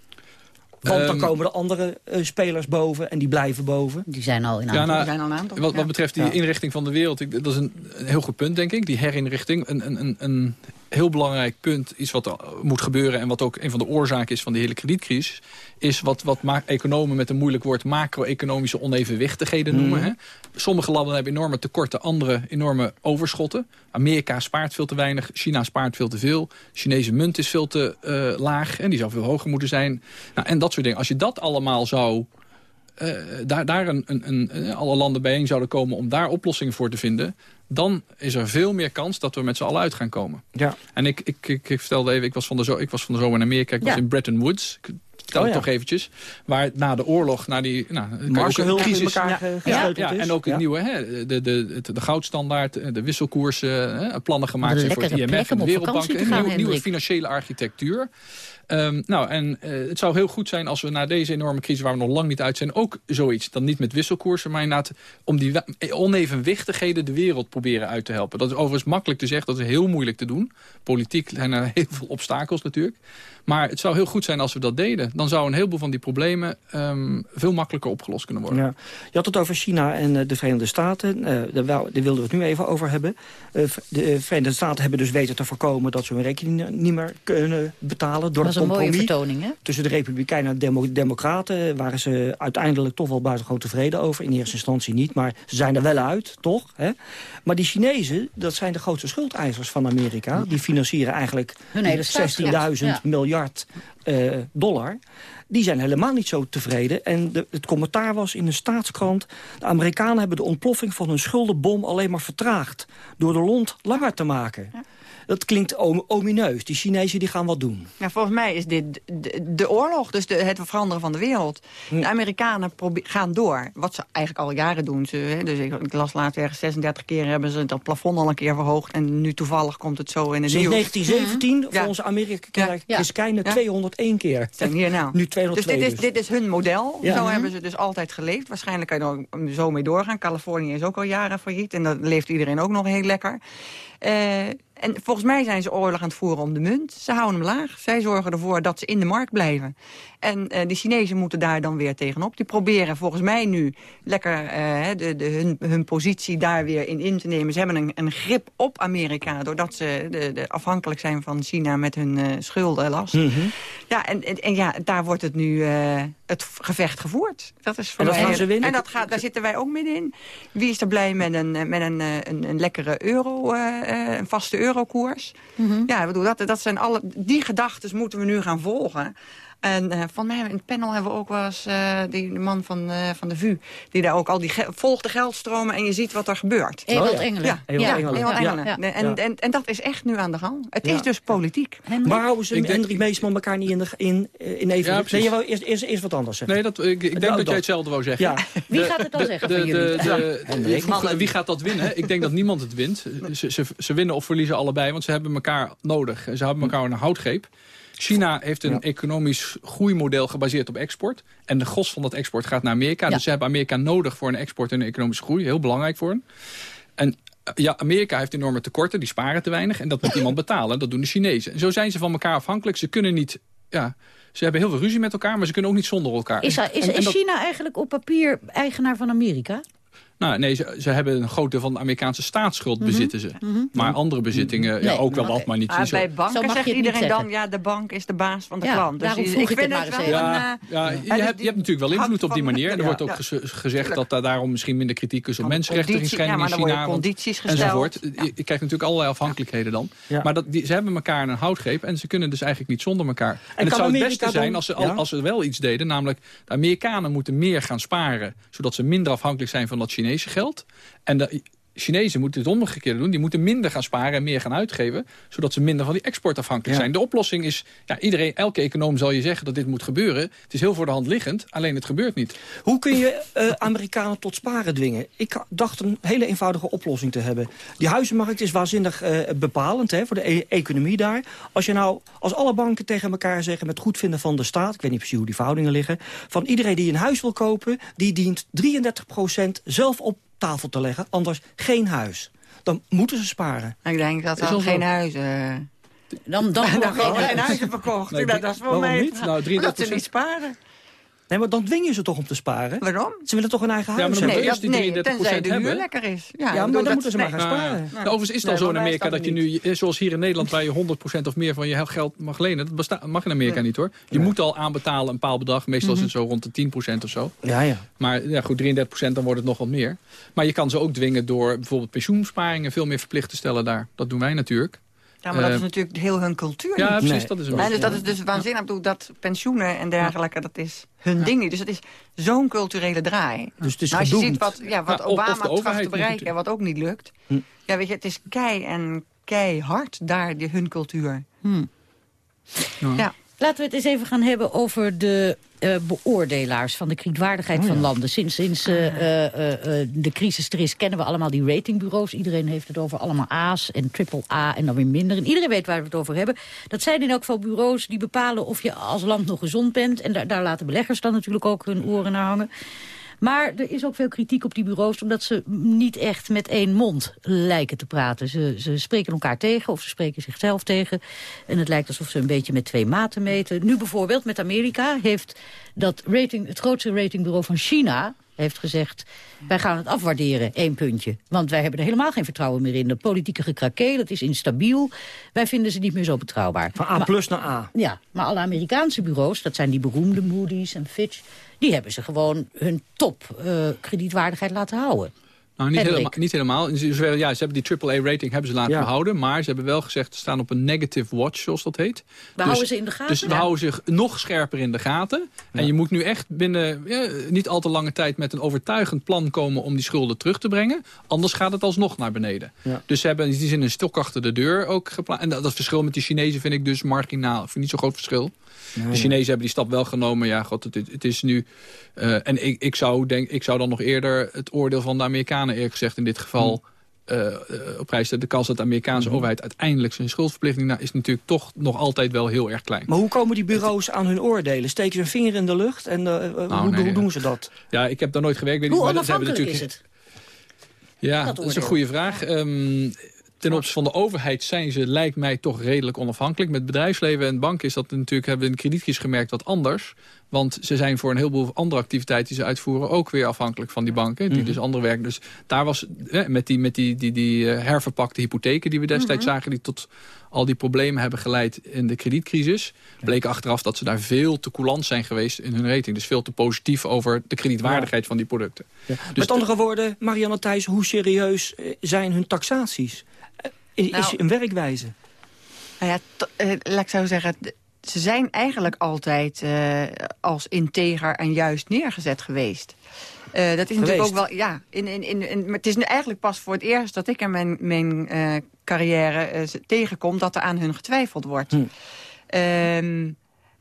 Want dan ehm, komen de andere uh, spelers boven en die blijven boven. Die zijn al in aantal. Ja, nou, zijn al een aantal. Wat, wat betreft die inrichting van de wereld, ik, dat is een, een, heel goed punt, denk ik. Die herinrichting. Een, een, een, heel belangrijk punt, iets wat er moet gebeuren... en wat ook een van de oorzaken is van de hele kredietcrisis... is wat, wat economen met een moeilijk woord macro-economische onevenwichtigheden noemen. Mhm. Hè? Sommige landen hebben enorme tekorten, andere enorme overschotten. Amerika spaart veel te weinig, China spaart veel te veel. Chinese munt is veel te uh, laag en die zou veel hoger moeten zijn. Nou, en dat soort dingen. Als je dat allemaal zou... Uh, daar, daar een, een, een, alle landen bijeen zouden komen om daar oplossingen voor te vinden dan is er veel meer kans dat we met z'n allen uit gaan komen. Ja. En ik, ik, ik, ik vertelde even, ik was van de, zo, ik was van de zomer in Amerika, ik was in Bretton Woods. Ik vertel oh, ja. toch eventjes. Waar na de oorlog, na die nou, crisis, ja, ja, ja, en ook het nieuwe, hè, de, de, de, de goudstandaard, de wisselkoersen, hè, plannen gemaakt zijn voor het IMF en de Wereldbank. Een nieuwe, nieuwe financiële architectuur. Um, nou, en uh, het zou heel goed zijn als we na deze enorme crisis... waar we nog lang niet uit zijn, ook zoiets... dan niet met wisselkoersen, maar inderdaad om die onevenwichtigheden... de wereld proberen uit te helpen. Dat is overigens makkelijk te zeggen, dat is heel moeilijk te doen. Politiek zijn er heel veel obstakels natuurlijk. Maar het zou heel goed zijn als we dat deden. Dan zou een heleboel van die problemen um, veel makkelijker opgelost kunnen worden. Ja. Je had het over China en uh, de Verenigde Staten. Uh, daar, daar wilden we het nu even over hebben. Uh, de Verenigde Staten hebben dus weten te voorkomen... dat ze hun rekening niet meer kunnen betalen. Door dat is een mooie vertoning, hè? Tussen de Republikeinen en de Democraten... waren ze uiteindelijk toch wel buitengewoon tevreden over. In eerste instantie niet, maar ze zijn er wel uit, toch? Hè? Maar die Chinezen, dat zijn de grootste schuldeisers van Amerika. Die financieren eigenlijk 16.000 miljard uh, dollar... die zijn helemaal niet zo tevreden. En het commentaar was in de staatskrant... de Amerikanen hebben de ontploffing van hun schuldenbom alleen maar vertraagd... door de lont langer te maken. Dat klinkt omineus. Die Chinezen die gaan wat doen. Ja, volgens mij is dit de, de oorlog, dus de, het veranderen van de wereld. De Amerikanen gaan door, wat ze eigenlijk al jaren doen. Ze, hè, dus ik, ik, las laatst ergens 36 keer hebben ze dat plafond al een keer verhoogd. En nu toevallig komt het zo in het Sinds 1917, ja. volgens Amerika ja. is Keinen ja. 201 keer. Hier nou. nu 202 dus dit is, dus. dit is hun model. Zo hebben ze dus altijd geleefd. Waarschijnlijk kan je er zo mee doorgaan. Californië is ook al jaren failliet. En dat leeft iedereen ook nog heel lekker. Uh, en volgens mij zijn ze oorlog aan het voeren om de munt. Ze houden hem laag. Zij zorgen ervoor dat ze in de markt blijven. En uh, de Chinezen moeten daar dan weer tegenop. Die proberen volgens mij nu lekker uh, de, de, hun, hun positie daar weer in in te nemen. Ze hebben een, een grip op Amerika... doordat ze de, de afhankelijk zijn van China met hun uh, schuldenlast. Mm -hmm. Ja, en, en, en, ja, daar wordt het nu het gevecht gevoerd. Dat is voor en dat mij, gaan ze winnen? En dat gaat, daar zitten wij ook middenin. Wie is er blij met een, met een, een, een lekkere euro, een vaste eurokoers? Mm -hmm. Ja, ik bedoel, dat, dat zijn alle, die gedachten moeten we nu gaan volgen. En uh, van mij in het panel hebben we ook wel eens uh, die de man van, uh, van de VU... die daar ook al die volgt de geldstromen en je ziet wat er gebeurt. Ewald oh, ja. Engelen. Ja, Ewald ja, Engelen. Ewald Engelen. Ja. En, en, en dat is echt nu aan de gang. Het is dus politiek. Maar houden ze en Drie Meesman elkaar niet in, de, in, in even... Ja, nee, je wou eerst, eerst, eerst wat anders zeggen. Nee, dat, ik, ik denk dat jij hetzelfde wou zeggen. Ja. Wie gaat het dan de, zeggen de, van jullie? Vroeg, wie gaat dat winnen? Ik denk dat niemand het wint. Ze, ze, ze winnen of verliezen allebei, want ze hebben elkaar nodig. Ze hebben elkaar een houtgreep. China heeft een ja. economisch groeimodel gebaseerd op export. En de gros van dat export gaat naar Amerika. Ja. Dus ze hebben Amerika nodig voor een export en een economische groei. Heel belangrijk voor hen. En ja, Amerika heeft enorme tekorten, die sparen te weinig. En dat moet iemand betalen, dat doen de Chinezen. En zo zijn ze van elkaar afhankelijk. Ze kunnen niet... Ja, ze hebben heel veel ruzie met elkaar, maar ze kunnen ook niet zonder elkaar. Is, is, en, en is China dat... eigenlijk op papier eigenaar van Amerika? Nou, nee, ze, ze, hebben een groot deel van de Amerikaanse staatsschuld mm -hmm. bezitten ze. Mm -hmm. Maar andere bezittingen, nee, ja, ook wel wat, maar niet maar Bij banken zegt iedereen dan, ja, de bank is de baas van de ja, klant. Dus ik, ik vind het wel ja, een, ja, je, hebt, je hebt natuurlijk wel invloed op die manier. En er wordt ook gezegd dat daar daarom misschien minder kritiek is op mensenrechten in China. Ja, condities gesteld. Enzovoort. Je krijgt natuurlijk allerlei afhankelijkheden dan. Maar dat, die, ze hebben elkaar een houtgreep en ze kunnen dus eigenlijk niet zonder elkaar. En het zou het beste zijn als ze wel iets deden. Namelijk, de Amerikanen moeten meer gaan sparen. Zodat ze minder afhankelijk zijn van dat Chinese geld. En de Chinezen moeten het omgekeerde doen. Die moeten minder gaan sparen en meer gaan uitgeven. Zodat ze minder van die export afhankelijk ja. zijn. De oplossing is, ja, iedereen, elke econoom zal je zeggen dat dit moet gebeuren. Het is heel voor de hand liggend, alleen het gebeurt niet. Hoe kun je uh, Amerikanen tot sparen dwingen? Ik dacht een hele eenvoudige oplossing te hebben. Die huizenmarkt is waanzinnig uh, bepalend hè, voor de e economie daar. Als je nou, als alle banken tegen elkaar zeggen met goedvinden van de staat... ik weet niet precies hoe die verhoudingen liggen... van iedereen die een huis wil kopen, die dient 33% zelf op tafel te leggen, anders geen huis. Dan moeten ze sparen. Ik denk dat dan geen huizen... Uh... Dan, dan, dan gewoon geen huizen verkocht. Nee, dat, dat is voor mij niet? Nou, 33%... Dat ze niet sparen. Nee, maar dan dwing je ze toch om te sparen? Waarom? Ze willen toch een eigen huis ja, maar nee, eerst die 33 nee, tenzij de huur lekker is. Ja, ja maar dan moeten ze maar gaan sparen. Nou, nou, overigens is het al zo in Amerika dat je nu, zoals hier in Nederland... waar je 100% of meer van je geld mag lenen. Dat mag in Amerika niet hoor. Je moet al aanbetalen een bepaald bedrag. Meestal is het zo rond de 10% of zo. Ja, ja. Maar ja, goed, 33% dan wordt het nog wat meer. Maar je kan ze ook dwingen door bijvoorbeeld pensioensparingen... veel meer verplicht te stellen daar. Dat doen wij natuurlijk. Ja, maar dat is natuurlijk heel hun cultuur Ja, precies, dat is een nee, dus Dat is dus waanzinnig. Ik bedoel, dat pensioenen en dergelijke, dat is hun ding niet. Dus het is zo'n culturele draai. Dus het is nou, als je ziet wat, ja, wat Obama tracht te bereiken en wat ook niet lukt. Hm. Ja, weet je, het is kei en keihard daar, die, hun cultuur. Hm. Ja. Laten we het eens even gaan hebben over de uh, beoordelaars van de kredietwaardigheid oh, ja. van landen. Sinds, sinds uh, uh, de crisis er is, kennen we allemaal die ratingbureaus. Iedereen heeft het over allemaal A's en triple A en dan weer minder. En iedereen weet waar we het over hebben. Dat zijn in elk geval bureaus die bepalen of je als land nog gezond bent. En daar, daar laten beleggers dan natuurlijk ook hun oren naar hangen. Maar er is ook veel kritiek op die bureaus... omdat ze niet echt met één mond lijken te praten. Ze, ze spreken elkaar tegen of ze spreken zichzelf tegen. En het lijkt alsof ze een beetje met twee maten meten. Nu bijvoorbeeld met Amerika heeft dat rating, het grootste ratingbureau van China heeft gezegd... wij gaan het afwaarderen, één puntje. Want wij hebben er helemaal geen vertrouwen meer in. De politieke gekrakee, dat is instabiel. Wij vinden ze niet meer zo betrouwbaar. Van A plus naar A. Ja, maar alle Amerikaanse bureaus, dat zijn die beroemde Moody's en Fitch... die hebben ze gewoon hun top uh, kredietwaardigheid laten houden. Nou, niet helemaal, niet helemaal. Ja, ze hebben die AAA-rating hebben ze laten ja. behouden. Maar ze hebben wel gezegd, ze staan op een negative watch, zoals dat heet. We dus, houden ze in de gaten? Dus we ja. houden zich nog scherper in de gaten. Ja. En je moet nu echt binnen ja, niet al te lange tijd met een overtuigend plan komen om die schulden terug te brengen. Anders gaat het alsnog naar beneden. Dus ze hebben in die zin een stok achter de deur ook geplaatst. En dat, dat verschil met die Chinezen vind ik dus marginaal. Ik vind niet zo'n groot verschil. De Chinezen hebben die stap wel genomen. Ja, god, het, het is nu... Uh, en ik, ik, zou denk, ik zou dan nog eerder het oordeel van de Amerikanen eerlijk gezegd in dit geval... Uh, uh, op prijs de kans dat de Amerikaanse mm. overheid uiteindelijk zijn schuldverplichting... Nou, is natuurlijk toch nog altijd wel heel erg klein. Maar hoe komen die bureaus aan hun oordelen? Steken ze een vinger in de lucht? En nou, hoe, nee, hoe, doen ze dat? Ja, ik heb daar nooit gewerkt. Weet hoe onafhankelijk is het? Ja, dat, dat is een goede vraag. Um, ten opzichte van de overheid zijn ze, lijkt mij, toch redelijk onafhankelijk. Met bedrijfsleven en banken is dat natuurlijk, hebben we in de kredietcrisis gemerkt, wat anders. Want ze zijn voor een heleboel andere activiteiten die ze uitvoeren... ook weer afhankelijk van die banken, die mhm. dus andere werken. Dus daar was, met die, met die, die, die eh, herverpakte hypotheken die we destijds mhm. zagen... die tot al die problemen hebben geleid in de kredietcrisis... bleek achteraf dat ze daar veel te coulant zijn geweest in hun rating. Dus veel te positief over de kredietwaardigheid van die producten. Dus Met andere woorden, Marianne Thijs, hoe serieus eh, zijn hun taxaties? Eh, is, nou, een werkwijze? Nou ja, laat ik zo zeggen ze zijn eigenlijk altijd uh, als integer en juist neergezet geweest. Uh, dat is natuurlijk ook wel, ja. In, in, in, in, het is nu eigenlijk pas voor het eerst dat ik in mijn, mijn carrière tegenkom dat er aan hun getwijfeld wordt. Hm. Um,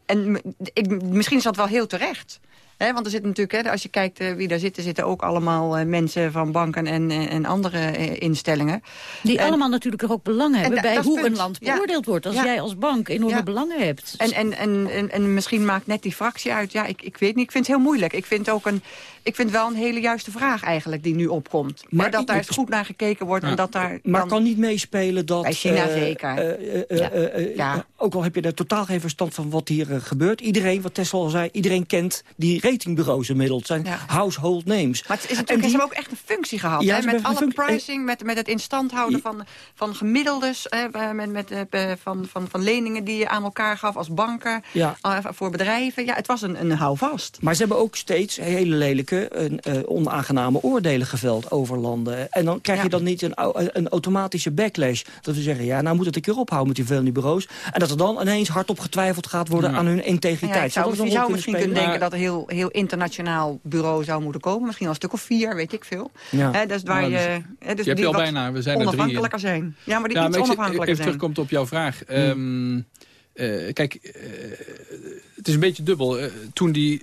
en ik, misschien is dat wel heel terecht want er zit natuurlijk, als je kijkt uh, wie daar zitten... zitten ook allemaal uh, mensen van banken en, uh, en andere instellingen. Die allemaal natuurlijk ook belang hebben bij hoe een land beoordeeld wordt. Als jij als bank enorme belangen hebt. En, en, en, en, en, misschien maakt net die fractie uit. Ja, ik, ik weet niet. Ik vind het heel moeilijk. Ik vind ook een ik vind wel een hele juiste vraag eigenlijk die nu opkomt. Maar dat daar goed naar gekeken wordt. En dat daar maar kan niet meespelen dat... Bij China zeker. ja. Ook al heb je er totaal geen verstand van wat hier gebeurt. Iedereen, wat Tesla al zei, iedereen kent die ratingbureaus inmiddels. zijn household names. Maar het is natuurlijk, ze hebben ook echt een functie gehad. hè, met alle pricing, met, met het in stand houden van, van gemiddeldes. Hè, met, met, van, van, van leningen die je aan elkaar gaf als banken. Voor bedrijven. Ja, het was een, een houvast. Maar ze hebben ook steeds hele lelijke een, uh, onaangename oordelen geveld over landen. En dan krijg je dan niet een, een, automatische backlash. Dat we zeggen, ja, nou moet het een keer ophouden met die veel bureaus. En dat er dan ineens hardop getwijfeld gaat worden aan hun integriteit. Ja, zou, je zou misschien kunnen denken dat er heel, heel internationaal bureau zou moeten komen. Misschien wel een stuk of vier, weet ik veel. Ja. He, dus waar je, he, dus je hebt je al bijna, we zijn er drie. Onafhankelijker zijn. Ja, maar die ja, iets onafhankelijker even terugkomt op jouw vraag. Um, uh, kijk, uh, het is een beetje dubbel. Uh, toen die,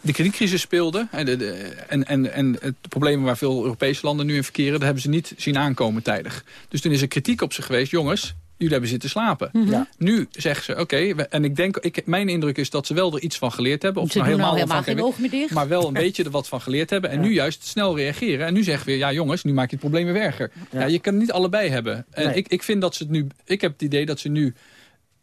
de kredietcrisis speelde... En, de, en, en, en het probleem waar veel Europese landen nu in verkeren... dat hebben ze niet zien aankomen tijdig. Dus toen is er kritiek op ze geweest. Jongens, jullie hebben zitten slapen. Mm -hmm. Nu zeggen ze, oké, en ik denk, ik, mijn indruk is dat ze wel er iets van geleerd hebben. Of ze nou helemaal, helemaal geen oog meer dicht. Maar wel een beetje er wat van geleerd hebben. En nu juist snel reageren. En nu zeggen we, ja jongens, nu maak je het probleem weer erger. Ja. ja je kan het niet allebei hebben. En nee. ik, ik vind dat ze het nu, ik heb het idee dat ze nu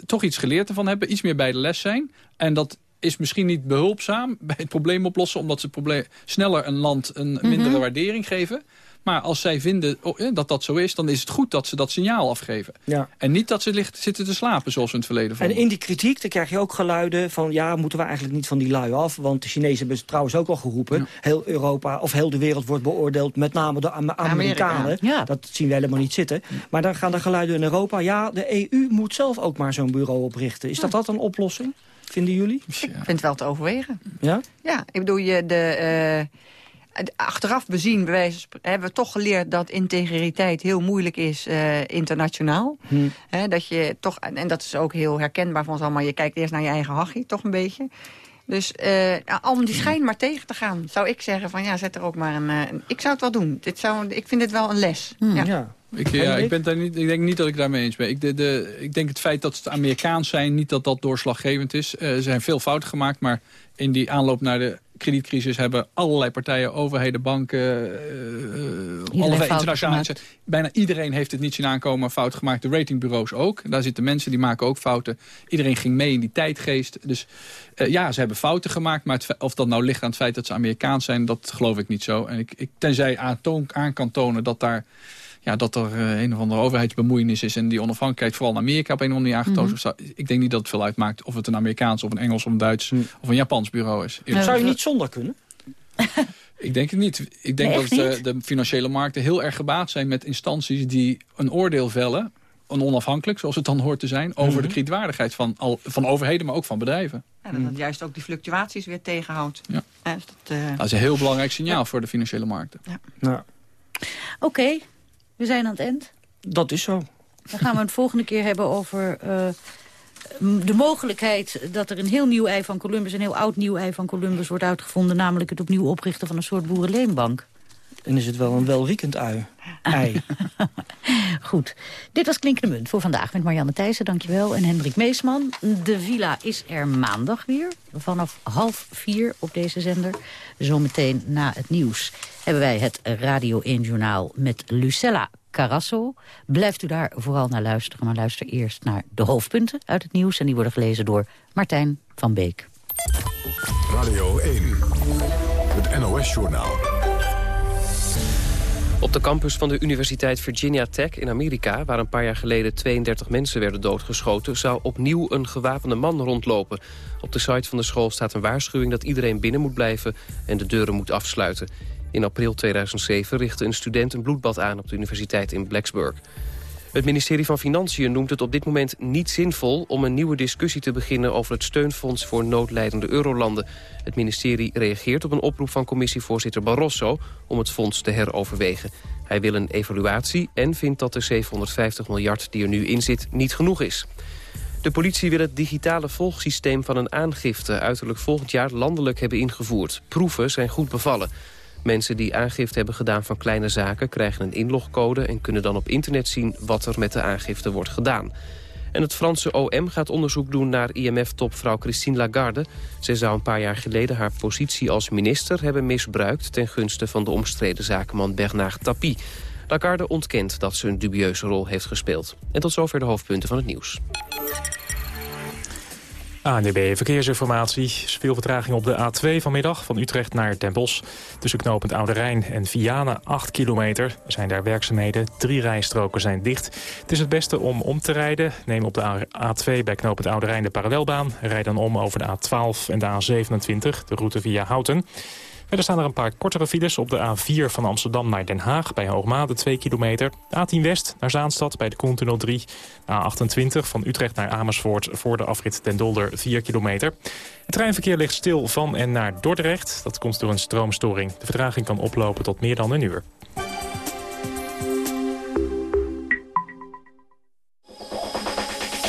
toch iets geleerd ervan hebben. Iets meer bij de les zijn. En dat is misschien niet behulpzaam bij het probleem oplossen... omdat ze probleem, sneller een land een mindere mhm. waardering geven. Maar als zij vinden oh, dat dat zo is, dan is het goed dat ze dat signaal afgeven. Ja. En niet dat ze licht zitten te slapen, zoals we in het verleden vonden. En in die kritiek dan krijg je ook geluiden van... ja, moeten we eigenlijk niet van die lui af? Want de Chinezen hebben het trouwens ook al geroepen. Heel Europa of heel de wereld wordt beoordeeld, met name de Amerikanen. Ja. Dat zien we helemaal niet zitten. Maar dan gaan er geluiden in Europa. Ja, de EU moet zelf ook maar zo'n bureau oprichten. Is dat dat een oplossing? Vinden jullie? Ik vind het wel te overwegen. Ja? Ja, ik bedoel, je de... Uh achteraf bezien hebben we toch geleerd dat integriteit heel moeilijk is uh, internationaal. Hm. dat je toch, en dat is ook heel herkenbaar van ons allemaal. Je kijkt eerst naar je eigen hachje, toch een beetje. Dus uh, om die schijn maar tegen te gaan, zou ik zeggen van ja, zet er ook maar een... Uh, ik zou het wel doen. Dit zou, ik vind dit wel een les. Hm. Ja. ja. Ik, ja, ik, ben daar niet, ik denk niet dat ik daarmee eens ben. Ik, de, de, ik denk het feit dat het Amerikaans zijn, niet dat dat doorslaggevend is. Uh, er zijn veel fouten gemaakt, maar in die aanloop naar de kredietcrisis hebben allerlei partijen, overheden, banken, uh, allerlei internationale... Bijna iedereen heeft het niet zien aankomen, fout gemaakt. De ratingbureaus ook. Daar zitten mensen die maken ook fouten. Iedereen ging mee in die tijdgeest. Dus uh, ja, ze hebben fouten gemaakt. Maar het, of dat nou ligt aan het feit dat ze Amerikaans zijn, dat geloof ik niet zo. En ik, ik tenzij aan, aan kan tonen dat daar ja, dat er uh, een of andere overheidsbemoeienis is... en die onafhankelijkheid vooral in Amerika op een of andere manier aangetoond mm Ik denk niet dat het veel uitmaakt of het een Amerikaans of een Engels of een Duits mm. of een Japans bureau is. Zou je niet zonder kunnen? Ik denk het niet. Ik denk dat de, de, financiële markten heel erg gebaat zijn met instanties die een oordeel vellen, een onafhankelijk, zoals het dan hoort te zijn, over de mhm. kredietwaardigheid van, al, van overheden, maar ook van bedrijven. En dat, dat juist ook die fluctuaties weer tegenhoudt. Ja. Dus dat, uh... dat, is een heel belangrijk signaal voor de financiële markten. Ja. ja. Oké, we zijn aan het eind. Dat is zo. Dan gaan we het volgende keer hebben over uh, de mogelijkheid... dat er een heel nieuw ei van Columbus, een heel oud nieuw ei van Columbus wordt uitgevonden. Namelijk het opnieuw oprichten van een soort boerenleenbank. En is het wel een welriekend ui. ei. Goed. Dit was Klinkende Munt voor vandaag met Marianne Thijssen, dankjewel. En Hendrik Meesman. De villa is er maandag weer. Vanaf half vier op deze zender. Zometeen na het nieuws hebben wij het Radio 1 Journaal met Lucella Carasso. Blijft u daar vooral naar luisteren, maar luister eerst naar de hoofdpunten uit het nieuws. En die worden gelezen door Martijn van Beek. Radio 1, het NOS-journaal. Op de campus van de Universiteit Virginia Tech in Amerika... waar een paar jaar geleden 32 mensen werden doodgeschoten... zou opnieuw een gewapende man rondlopen. Op de site van de school staat een waarschuwing dat iedereen binnen moet blijven... en de deuren moet afsluiten. In april 2007 richtte een student een bloedbad aan op de universiteit in Blacksburg. Het ministerie van Financiën noemt het op dit moment niet zinvol... om een nieuwe discussie te beginnen over het steunfonds voor noodlijdende eurolanden. Het ministerie reageert op een oproep van commissievoorzitter Barroso... om het fonds te heroverwegen. Hij wil een evaluatie en vindt dat de 750 miljard die er nu in zit niet genoeg is. De politie wil het digitale volgsysteem van een aangifte... uiterlijk volgend jaar landelijk hebben ingevoerd. Proeven zijn goed bevallen. Mensen die aangifte hebben gedaan van kleine zaken... krijgen een inlogcode en kunnen dan op internet zien... wat er met de aangifte wordt gedaan. En het Franse OM gaat onderzoek doen naar IMF-topvrouw Christine Lagarde. Zij zou een paar jaar geleden haar positie als minister hebben misbruikt... ten gunste van de omstreden zakenman Bernard Tapie. Lagarde ontkent dat ze een dubieuze rol heeft gespeeld. En tot zover de hoofdpunten van het nieuws. ANDB Verkeersinformatie. Veel vertraging op de A2 vanmiddag van Utrecht naar Den Bosch. Tussen knooppunt Oude Rijn en Vianen 8 kilometer. Er zijn daar werkzaamheden. Drie rijstroken zijn dicht. Het is het beste om om te rijden. Neem op de A2 bij knooppunt Oude Rijn de parallelbaan. Rijd dan om over de A12 en de A27, de route via Houten. Er staan er een paar kortere files op de A4 van Amsterdam naar Den Haag... bij Hoogmade 2 kilometer. A10 West naar Zaanstad bij de Koentunnel 3. A28 van Utrecht naar Amersfoort voor de afrit Den Dolder 4 kilometer. Het treinverkeer ligt stil van en naar Dordrecht. Dat komt door een stroomstoring. De vertraging kan oplopen tot meer dan een uur.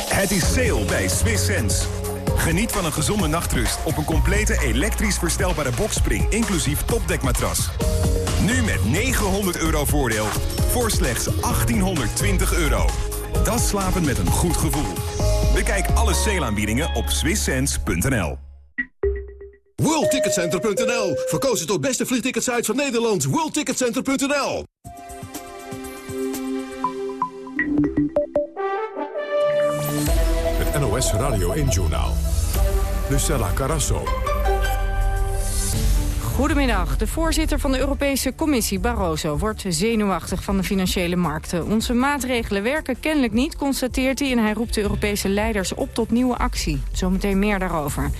Het is sale bij Swiss Sense. Geniet van een gezonde nachtrust op een complete elektrisch verstelbare bokspring, inclusief topdekmatras. Nu met 900 euro voordeel voor slechts 1820 euro. Dat slapen met een goed gevoel. Bekijk alle sale op swisssense.nl. WorldTicketCenter.nl Verkozen tot beste vliegticketsite van Nederland. WorldTicketCenter.nl Het NOS Radio 1-journaal. Lucella Carasso. Goedemiddag. De voorzitter van de Europese Commissie, Barroso, wordt zenuwachtig van de financiële markten. Onze maatregelen werken kennelijk niet, constateert hij... en hij roept de Europese leiders op tot nieuwe actie. Zometeen meer daarover.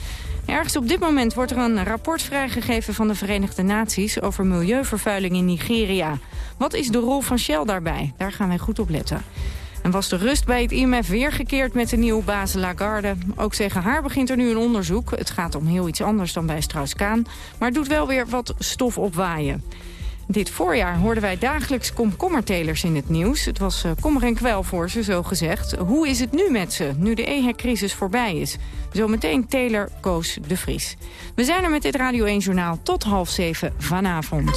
Ergens op dit moment wordt er een rapport vrijgegeven van de Verenigde Naties... over milieuvervuiling in Nigeria. Wat is de rol van Shell daarbij? Daar gaan wij goed op letten. En was de rust bij het IMF weer gekeerd met de nieuwe baas Lagarde. Ook tegen haar begint er nu een onderzoek. Het gaat om heel iets anders dan bij Strauss-Kaan. Maar doet wel weer wat stof opwaaien. Dit voorjaar hoorden wij dagelijks komkommertelers in het nieuws. Het was uh, kommer en kwel voor ze, zo gezegd. Hoe is het nu met ze, nu de EHEC-crisis voorbij is? Zometeen teler Koos de Vries. We zijn er met dit Radio 1-journaal tot half zeven vanavond.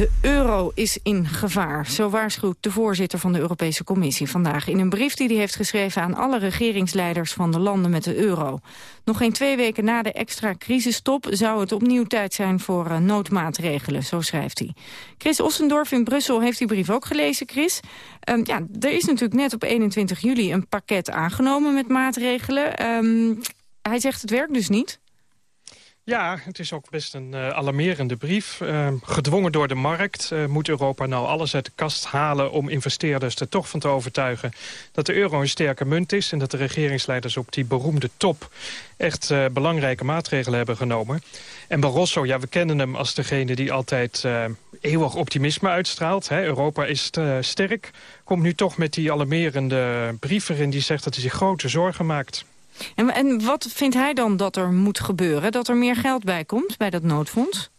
De euro is in gevaar, zo waarschuwt de voorzitter van de Europese Commissie vandaag... in een brief die hij heeft geschreven aan alle regeringsleiders van de landen met de euro. Nog geen twee weken na de extra crisistop zou het opnieuw tijd zijn voor uh, noodmaatregelen, zo schrijft hij. Chris Ossendorf in Brussel heeft die brief ook gelezen, Chris. Um, ja, er is natuurlijk net op 21 juli een pakket aangenomen met maatregelen. Um, hij zegt het werkt dus niet. Ja, het is ook best een uh, alarmerende brief. Uh, gedwongen door de markt uh, moet Europa nou alles uit de kast halen... om investeerders er toch van te overtuigen dat de euro een sterke munt is... en dat de regeringsleiders op die beroemde top echt belangrijke maatregelen hebben genomen. En Barroso, ja, we kennen hem als degene die altijd eeuwig optimisme uitstraalt. Hè. Europa is sterk, komt nu toch met die alarmerende brief erin... die zegt dat hij zich grote zorgen maakt. En, en wat vindt hij dan dat er moet gebeuren? Dat er meer geld bij komt bij dat noodfonds?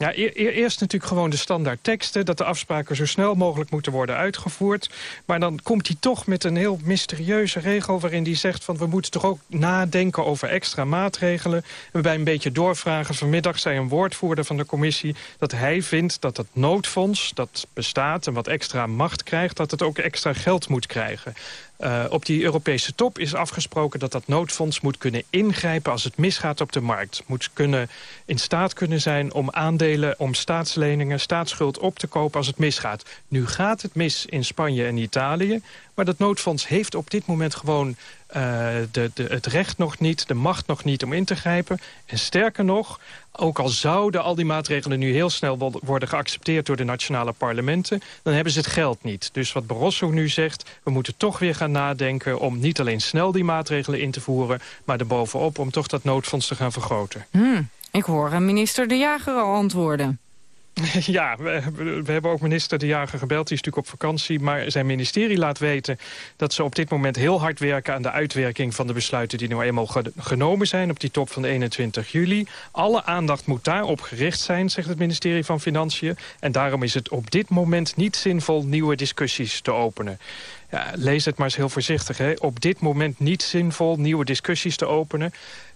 Ja, e-, e eerst natuurlijk gewoon de standaard teksten... dat de afspraken zo snel mogelijk moeten worden uitgevoerd. Maar dan komt hij toch met een heel mysterieuze regel... waarin hij zegt van we moeten toch ook nadenken over extra maatregelen. En bij een beetje doorvragen vanmiddag zei een woordvoerder van de commissie... dat hij vindt dat het noodfonds dat bestaat en wat extra macht krijgt... dat het ook extra geld moet krijgen. Uh, op die Europese top is afgesproken dat dat noodfonds moet kunnen ingrijpen als het misgaat op de markt. Moet kunnen, in staat kunnen zijn om aandelen om staatsleningen, staatsschuld op te kopen als het misgaat. Nu gaat het mis in Spanje en Italië, maar dat noodfonds heeft op dit moment gewoon de, de, het recht nog niet, de macht nog niet om in te grijpen. En sterker nog, ook al zouden al die maatregelen nu heel snel worden geaccepteerd door de nationale parlementen, dan hebben ze het geld niet. Dus wat Barroso nu zegt, we moeten toch weer gaan nadenken om niet alleen snel die maatregelen in te voeren, maar erbovenop om toch dat noodfonds te gaan vergroten. Hmm, ik hoor minister De Jager al antwoorden. Ja, we, hebben ook minister De Jager gebeld. Die is natuurlijk op vakantie. Maar zijn ministerie laat weten dat ze op dit moment heel hard werken... aan de uitwerking van de besluiten die nu eenmaal genomen zijn... op die top van de 21 juli. Alle aandacht moet daarop gericht zijn, zegt het ministerie van Financiën. En daarom is het op dit moment niet zinvol nieuwe discussies te openen. Ja, lees het maar eens heel voorzichtig. Hè. Op dit moment niet zinvol nieuwe discussies te openen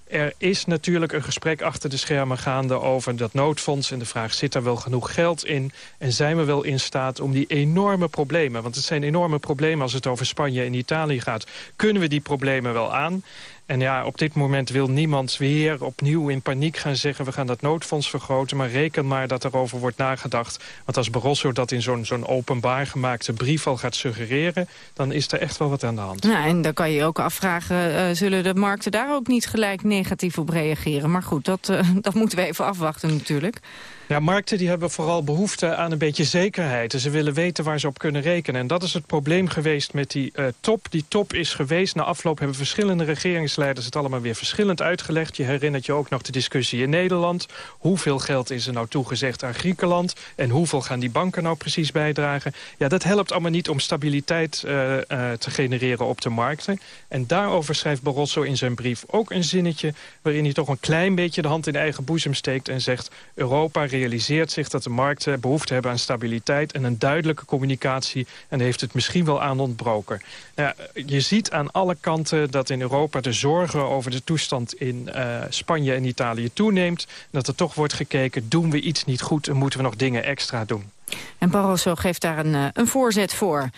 er is natuurlijk een gesprek achter de schermen gaande over dat noodfonds... en de vraag, zit er wel genoeg geld in? En zijn we wel in staat om die enorme problemen... want het zijn enorme problemen als het over Spanje en Italië gaat... kunnen we die problemen wel aan? En ja, op dit moment wil niemand weer opnieuw in paniek gaan zeggen... we gaan dat noodfonds vergroten, maar reken maar dat erover wordt nagedacht. Want als Barroso dat in zo'n zo'n openbaar gemaakte brief al gaat suggereren... dan is er echt wel wat aan de hand. Ja, en dan kan je ook afvragen, uh, zullen de markten daar ook niet gelijk negatief op reageren? Maar goed, dat, uh, dat moeten we even afwachten natuurlijk. Ja, markten die hebben vooral behoefte aan een beetje zekerheid. En ze willen weten waar ze op kunnen rekenen. En dat is het probleem geweest met die uh, top. Die top is geweest. Na afloop hebben verschillende regeringsleiders het allemaal weer verschillend uitgelegd. Je herinnert je ook nog de discussie in Nederland. Hoeveel geld is er nou toegezegd aan Griekenland? En hoeveel gaan die banken nou precies bijdragen? Ja, dat helpt allemaal niet om stabiliteit uh, uh, te genereren op de markten. En daarover schrijft Barroso in zijn brief ook een zinnetje... waarin hij toch een klein beetje de hand in eigen boezem steekt en zegt... Europa realiseert zich dat de markten behoefte hebben aan stabiliteit... en een duidelijke communicatie en heeft het misschien wel aan ontbroken. Nou je ziet aan alle kanten dat in Europa de zorgen over de toestand in uh, Spanje en Italië toeneemt. Dat er toch wordt gekeken, doen we iets niet goed en moeten we nog dingen extra doen. En Barroso geeft daar een, uh, een voorzet voor.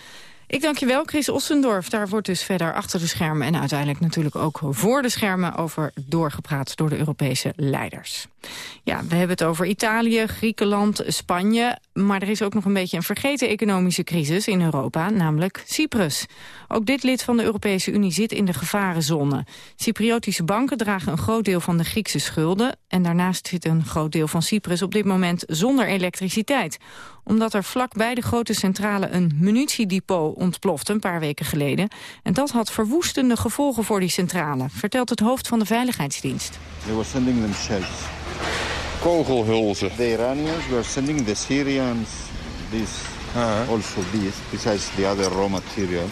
Ik dank je wel, Chris Ossendorf. Daar wordt dus verder achter de schermen en uiteindelijk natuurlijk ook voor de schermen over doorgepraat door de Europese leiders. Ja, we hebben het over Italië, Griekenland, Spanje. Maar er is ook nog een beetje een vergeten economische crisis in Europa, namelijk Cyprus. Ook dit lid van de Europese Unie zit in de gevarenzone. Cypriotische banken dragen een groot deel van de Griekse schulden... en daarnaast zit een groot deel van Cyprus op dit moment zonder elektriciteit omdat er vlakbij de grote centrale een munitiedepot ontplofte een paar weken geleden. En dat had verwoestende gevolgen voor die centrale, vertelt het hoofd van de Veiligheidsdienst. They were sending them shells. Kogelhulzen. The Iranians were sending the Syrians this, uh-huh. also this, besides the other raw material.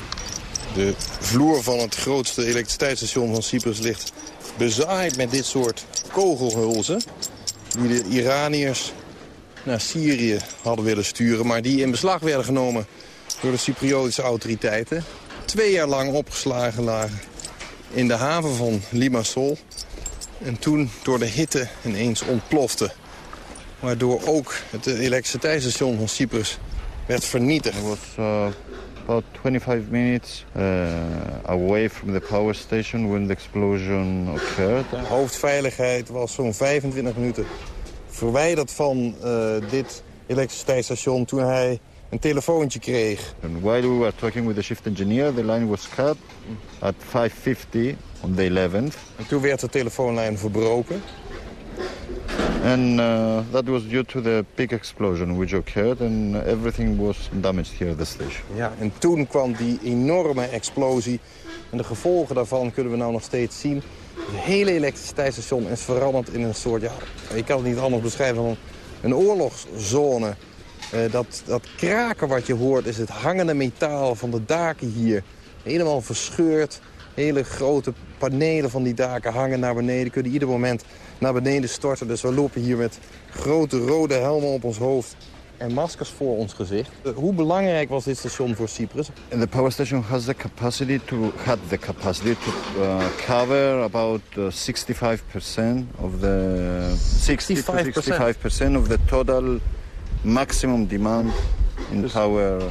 De vloer van het grootste elektriciteitsstation van Cyprus ligt bezaaid met dit soort kogelhulzen. Die de Iraniërs naar Syrië hadden willen sturen... maar die in beslag werden genomen door de Cypriotische autoriteiten. Twee jaar lang opgeslagen lagen in de haven van Limassol. En toen door de hitte ineens ontplofte. Waardoor ook het elektriciteitsstation van Cyprus werd vernietigd. It was uh, about 25 minutes uh, away from the power station when the explosion occurred. De hoofdveiligheid was zo'n 25 minuten verwijderd van uh, dit elektriciteitsstation toen hij een telefoontje kreeg. And while we were talking with the shift engineer, the line was cut at 5.50 on the 11th. En toen werd de telefoonlijn verbroken. And uh, that was due to the big explosion which occurred and everything was damaged here at the station. Ja, en toen kwam die enorme explosie en de gevolgen daarvan kunnen we nou nog steeds zien. Het hele elektriciteitsstation is veranderd in een soort, ja, ik kan het niet anders beschrijven dan een oorlogszone. Uh, dat, dat kraken wat je hoort is het hangende metaal van de daken hier. Helemaal verscheurd. Hele grote panelen van die daken hangen naar beneden. Kunnen ieder moment naar beneden storten. Dus we lopen hier met grote rode helmen op ons hoofd en maskers voor ons gezicht. Hoe belangrijk was dit station voor Cyprus? The power station has the capacity to had the capacity to uh, cover about uh, 65% of the 60 65% of the total maximum demand in dus, power.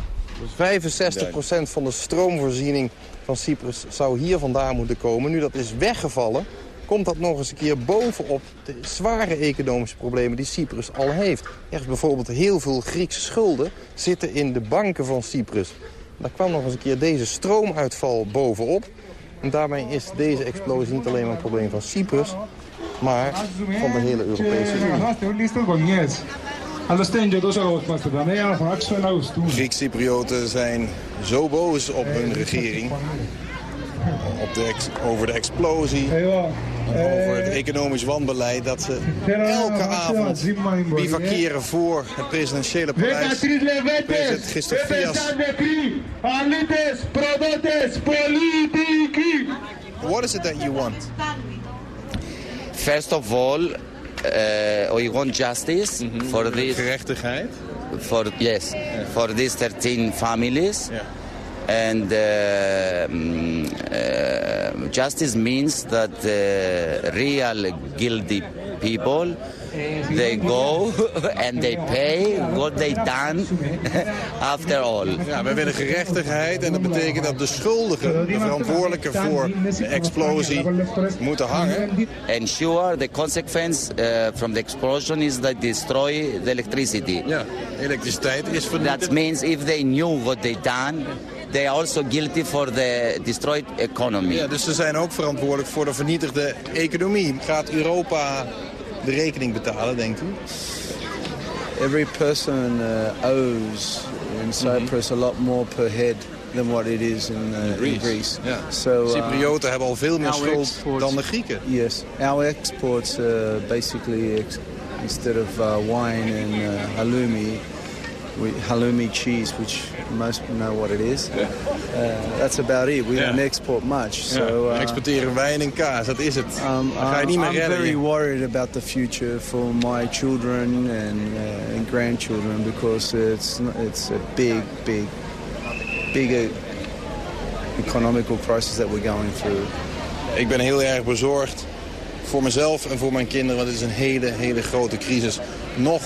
Dus 65% van de stroomvoorziening van Cyprus zou hier vandaan moeten komen. Nu dat is weggevallen, komt dat nog eens een keer bovenop de zware economische problemen die Cyprus al heeft. Er is bijvoorbeeld heel veel Griekse schulden zitten in de banken van Cyprus. Daar kwam nog eens een keer deze stroomuitval bovenop. En daarmee is deze explosie niet alleen maar een probleem van Cyprus, maar van de hele Europese Unie. Griek-Cyprioten zijn zo boos op hun regering. Op de over de explosie. Over het economisch wanbeleid. Dat ze elke avond bivakeren voor het presidentiële paleis. President Christofias. What is it that you want? First of all, uh, we want justice for this. Gerechtigheid. For yes, for these 13 families. And uh, mm, uh, justice means that the real guilty people they go and they pay what they done after all. Ja, we willen gerechtigheid en dat betekent dat de schuldigen, de verantwoordelijken voor de explosie, moeten hangen. And sure, the consequence uh, from the explosion is that destroy the electricity. Ja, elektriciteit is vernietigd. That means if they knew what they done, they are also guilty for the destroyed economy. Ja, dus ze zijn ook verantwoordelijk voor de vernietigde economie. Gaat Europa de rekening betalen, denkt u? Every person uh, owes in Cyprus a lot more per head than what it is in, uh, in Greece. Greece. Ja. So, uh, Cyprioten hebben al veel meer schuld exports- dan de Grieken. Yes, our exports uh, basically ex instead of uh, wine and uh, halloumi, we, halloumi cheese, which most know what it is. Uh, that's about it. We don't export much. So, we uh, exporteren wijn en kaas, dat is het. Um, Dan ga je niet meer I'm redden. very worried about the future for my children and, uh, and grandchildren because it's it's a big, big, bigger economical crisis that we're going through. Ik ben heel erg bezorgd voor mezelf en voor mijn kinderen, want het is een hele, hele grote crisis. Nog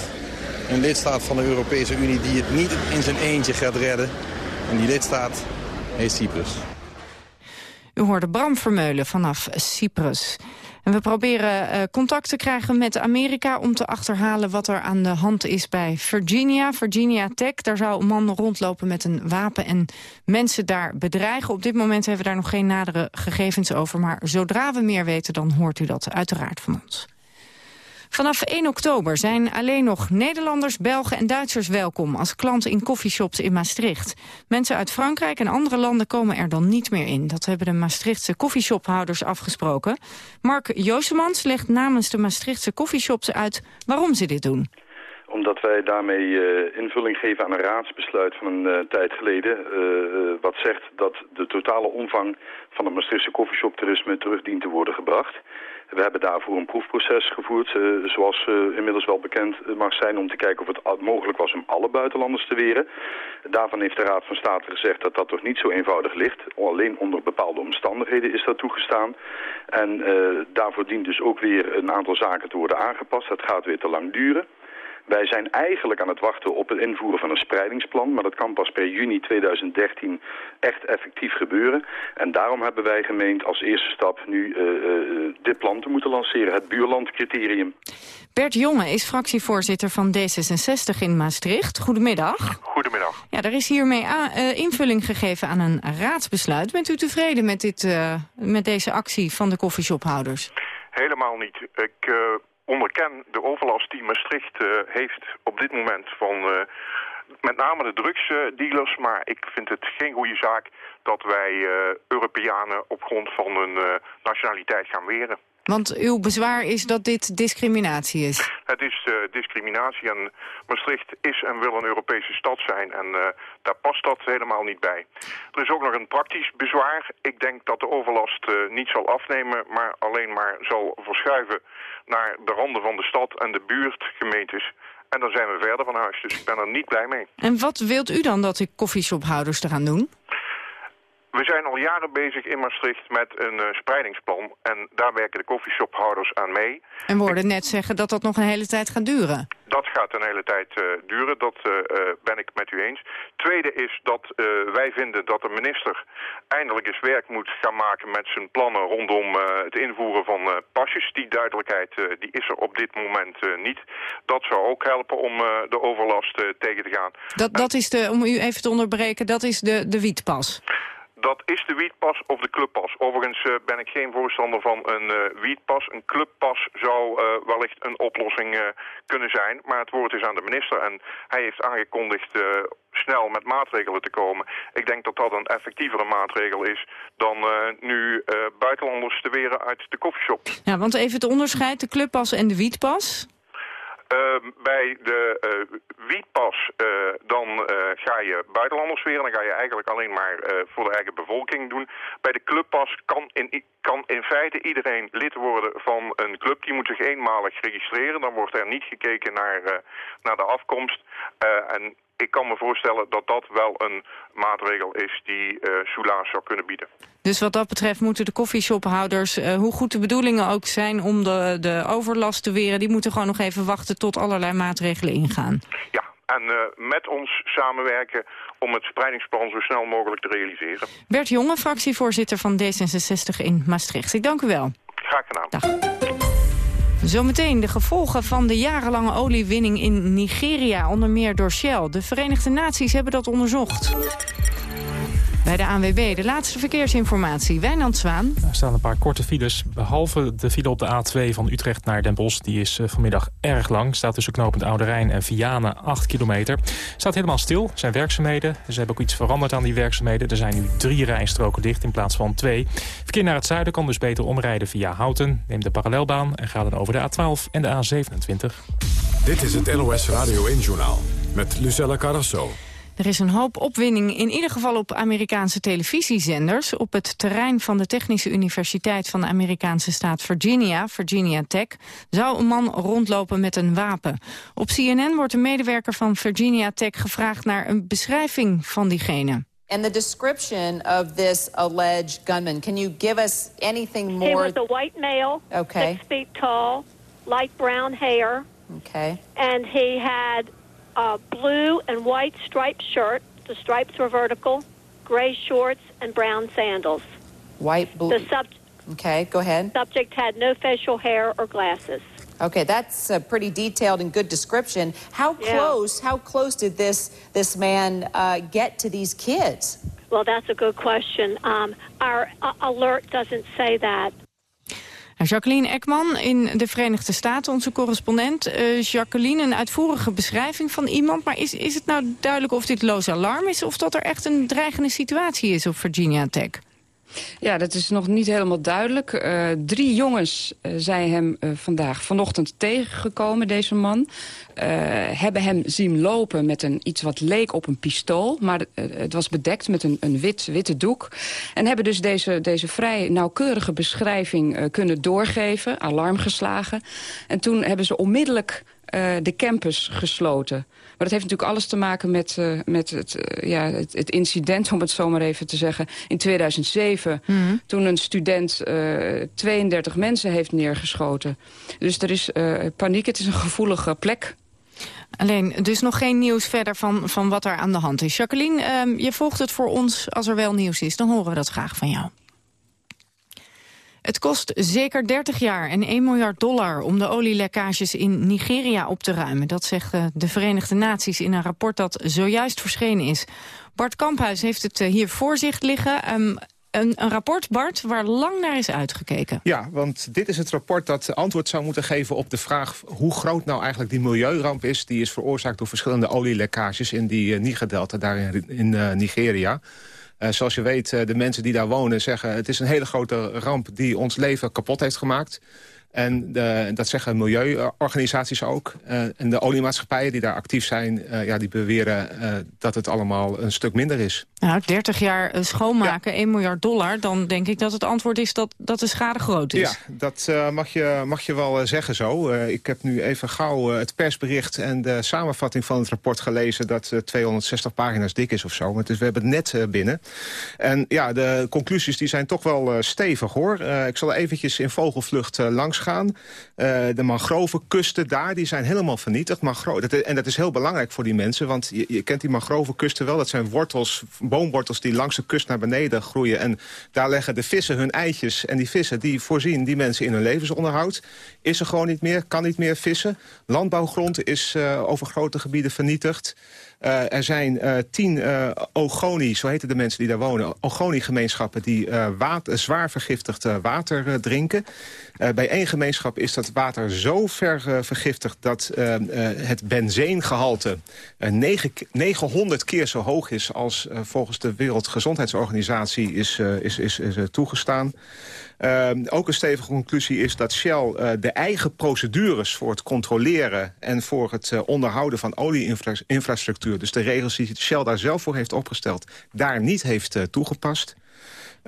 een lidstaat van de Europese Unie die het niet in zijn eentje gaat redden. En die lidstaat heet Cyprus. U hoorde Bram Vermeulen vanaf Cyprus. En we proberen eh, contact te krijgen met Amerika om te achterhalen wat er aan de hand is bij Virginia. Virginia Tech, daar zou een man rondlopen met een wapen en mensen daar bedreigen. Op dit moment hebben we daar nog geen nadere gegevens over. Maar zodra we meer weten, dan hoort u dat uiteraard van ons. Vanaf 1 oktober zijn alleen nog Nederlanders, Belgen en Duitsers welkom als klant in coffeeshops in Maastricht. Mensen uit Frankrijk en andere landen komen er dan niet meer in. Dat hebben de Maastrichtse coffeeshophouders afgesproken. Mark Joosemans legt namens de Maastrichtse coffeeshops uit waarom ze dit doen. Omdat wij daarmee eh, invulling geven aan een raadsbesluit van een eh, tijd geleden. eh, wat zegt dat de totale omvang van het Maastrichtse koffieshoptoerisme terug dient te worden gebracht. We hebben daarvoor een proefproces gevoerd, eh, zoals eh, inmiddels wel bekend mag zijn, om te kijken of het mogelijk was om alle buitenlanders te weren. Daarvan heeft de Raad van State gezegd dat dat toch niet zo eenvoudig ligt. Alleen onder bepaalde omstandigheden is dat toegestaan. En eh, daarvoor dient dus ook weer een aantal zaken te worden aangepast. Dat gaat weer te lang duren. Wij zijn eigenlijk aan het wachten op het invoeren van een spreidingsplan, maar dat kan pas per juni 2013 echt effectief gebeuren. En daarom hebben wij gemeend als eerste stap nu eh, eh, dit plan te moeten lanceren, het buurlandcriterium. Bert Jonge is fractievoorzitter van D66 in Maastricht. Goedemiddag. Goedemiddag. Ja, er is hiermee a- eh, invulling gegeven aan een raadsbesluit. Bent u tevreden met, dit, eh, met deze actie van de coffeeshophouders? Helemaal niet. Ik eh, onderken de overlast die Maastricht eh, heeft op dit moment van eh, met name de drugsdealers. maar ik vind het geen goede zaak dat wij eh, Europeanen op grond van hun nationaliteit gaan weren. Want uw bezwaar is dat dit discriminatie is. Het is eh, discriminatie en Maastricht is en wil een Europese stad zijn en eh, daar past dat helemaal niet bij. Er is ook nog een praktisch bezwaar. Ik denk dat de overlast eh, niet zal afnemen, maar alleen maar zal verschuiven naar de randen van de stad en de buurtgemeentes. En dan zijn we verder van huis, dus ik ben er niet blij mee. En wat wilt u dan dat de coffeeshophouders eraan doen? We zijn al jaren bezig in Maastricht met een eh, spreidingsplan en daar werken de koffieshophouders aan mee. En we hoorden net zeggen dat dat nog een hele tijd gaat duren. dat gaat een hele tijd duren, dat ben ik met u eens. Tweede is dat wij vinden dat de minister eindelijk eens werk moet gaan maken met zijn plannen rondom het invoeren van pasjes. Die duidelijkheid die is er op dit moment niet. Dat zou ook helpen om de overlast tegen te gaan. Dat, dat is de, om u even te onderbreken, dat is de, de wietpas. Dat is de wietpas of de clubpas. Overigens uh, ben ik geen voorstander van een uh, wietpas. Een clubpas zou uh, wellicht een oplossing kunnen zijn. Maar het woord is aan de minister. En hij heeft aangekondigd snel met maatregelen te komen. Ik denk dat dat een effectievere maatregel is dan nu buitenlanders te weren uit de koffieshop. Ja, want even het onderscheid, de clubpas en de wietpas... Uh, bij de uh, wietpas uh, dan uh, ga je buitenlanders weer. Dan ga je eigenlijk alleen maar voor de eigen bevolking doen. Bij de clubpas kan in, kan in feite iedereen lid worden van een club. Die moet zich eenmalig registreren. Dan wordt er niet gekeken naar, naar de afkomst. en ik kan me voorstellen dat dat wel een maatregel is die uh, soelaas zou kunnen bieden. Dus wat dat betreft moeten de koffieshophouders, uh, hoe goed de bedoelingen ook zijn om de, de overlast te weren, die moeten gewoon nog even wachten tot allerlei maatregelen ingaan. Ja, en uh, met ons samenwerken om het spreidingsplan zo snel mogelijk te realiseren. Bert Jonge, fractievoorzitter van D66 in Maastricht. Ik dank u wel. Graag gedaan. Dag. Zometeen de gevolgen van de jarenlange oliewinning in Nigeria, onder meer door Shell. De Verenigde Naties hebben dat onderzocht. Bij de ANWB, de laatste verkeersinformatie. Wijnand Zwaan. Er staan een paar korte files. Behalve de file op de A2 van Utrecht naar Den Bosch. Die is uh, vanmiddag erg lang. Staat tussen knooppunt Oude Rijn en Vianen 8 kilometer. Staat helemaal stil. Zijn werkzaamheden. Ze hebben ook iets veranderd aan die werkzaamheden. Er zijn nu drie rijstroken dicht in plaats van twee. Verkeer naar het zuiden kan dus beter omrijden via Houten. Neem de parallelbaan en ga dan over de A12 en de A27. Dit is het NOS Radio 1-journaal met Lucella Carrasso. Er is een hoop opwinding, in ieder geval op Amerikaanse televisiezenders. Op het terrein van de Technische Universiteit van de Amerikaanse staat Virginia, Virginia Tech, zou een man rondlopen met een wapen. Op CNN wordt een medewerker van Virginia Tech gevraagd naar een beschrijving van diegene. And the description of this alleged gunman, can you give us anything more? He was a white male, okay. six feet tall, light brown hair. Okay. And he had a blue and white striped shirt. The stripes were vertical, gray shorts, and brown sandals. White, blue. The sub okay, go ahead. Subject had no facial hair or glasses. Okay, that's a pretty detailed and good description. How close? Yeah. How close did this this man uh, get to these kids? Well, that's a good question. Um, our uh, alert doesn't say that. Jacqueline Ekman in de Verenigde Staten, onze correspondent. Uh, Jacqueline, een uitvoerige beschrijving van iemand. Maar is, is het nou duidelijk of dit loos alarm is... of dat er echt een dreigende situatie is op Virginia Tech? Ja, dat is nog niet helemaal duidelijk. Uh, drie jongens uh, zijn hem uh, vandaag vanochtend tegengekomen, deze man. hebben hem zien lopen met een, iets wat leek op een pistool. Maar het was bedekt met een, een wit, witte doek. En hebben dus deze, deze vrij nauwkeurige beschrijving kunnen doorgeven. Alarm geslagen. En toen hebben ze onmiddellijk de campus gesloten. Maar dat heeft natuurlijk alles te maken met, uh, met het, uh, ja, het, het, incident, om het zo maar even te zeggen, in 2007. Mm -hmm. Toen een student uh, 32 mensen heeft neergeschoten. Dus er is paniek, het is een gevoelige plek. Alleen, dus nog geen nieuws verder van, van wat er aan de hand is. Jacqueline, um, je volgt het voor ons. Als er wel nieuws is, dan horen we dat graag van jou. Het kost zeker 30 jaar en 1 miljard dollar om de olielekkages in Nigeria op te ruimen. Dat zeggen de Verenigde Naties in een rapport dat zojuist verschenen is. Bart Kamphuis heeft het eh, hier voor zich liggen. Um, een, een, rapport, Bart, waar lang naar is uitgekeken. Ja, want dit is het rapport dat antwoord zou moeten geven op de vraag... hoe groot nou eigenlijk die milieuramp is. Die is veroorzaakt door verschillende olielekkages in die uh, Niger-delta daar in, in Nigeria. Uh, zoals je weet, uh, de mensen die daar wonen zeggen... het is een hele grote ramp die ons leven kapot heeft gemaakt. En de, dat zeggen milieuorganisaties ook. Uh, en de oliemaatschappijen die daar actief zijn... ja, die beweren dat het allemaal een stuk minder is. Nou, 30 jaar schoonmaken, ja. 1 miljard dollar... dan denk ik dat het antwoord is dat, dat de schade groot is. Ja, dat mag, je, mag je wel zeggen zo. ik heb nu even gauw het persbericht en de samenvatting van het rapport gelezen... dat 260 pagina's dik is of zo. Dus we hebben het net binnen. En ja, de conclusies die zijn toch wel stevig, hoor. ik zal eventjes in vogelvlucht langs gaan. de mangrovenkusten daar, die zijn helemaal vernietigd. Mangro en dat is heel belangrijk voor die mensen, want je, kent die mangrovenkusten wel. Dat zijn wortels, boomwortels die langs de kust naar beneden groeien. En daar leggen de vissen hun eitjes. En die vissen die voorzien die mensen in hun levensonderhoud. Is er gewoon niet meer, kan niet meer vissen. Landbouwgrond is over grote gebieden vernietigd. Uh, er zijn uh, tien uh, Ogoni, zo heten de mensen die daar wonen... Ogoni-gemeenschappen die water, zwaar vergiftigd water drinken. bij één gemeenschap is dat water zo ver vergiftigd... dat het benzeengehalte 900 keer zo hoog is... als volgens de Wereldgezondheidsorganisatie is, is, is, is toegestaan. Uh, ook een stevige conclusie is dat Shell uh, de eigen procedures voor het controleren... en voor het uh, onderhouden van olieinfrastructuur... dus de regels die Shell daar zelf voor heeft opgesteld... daar niet heeft uh, toegepast.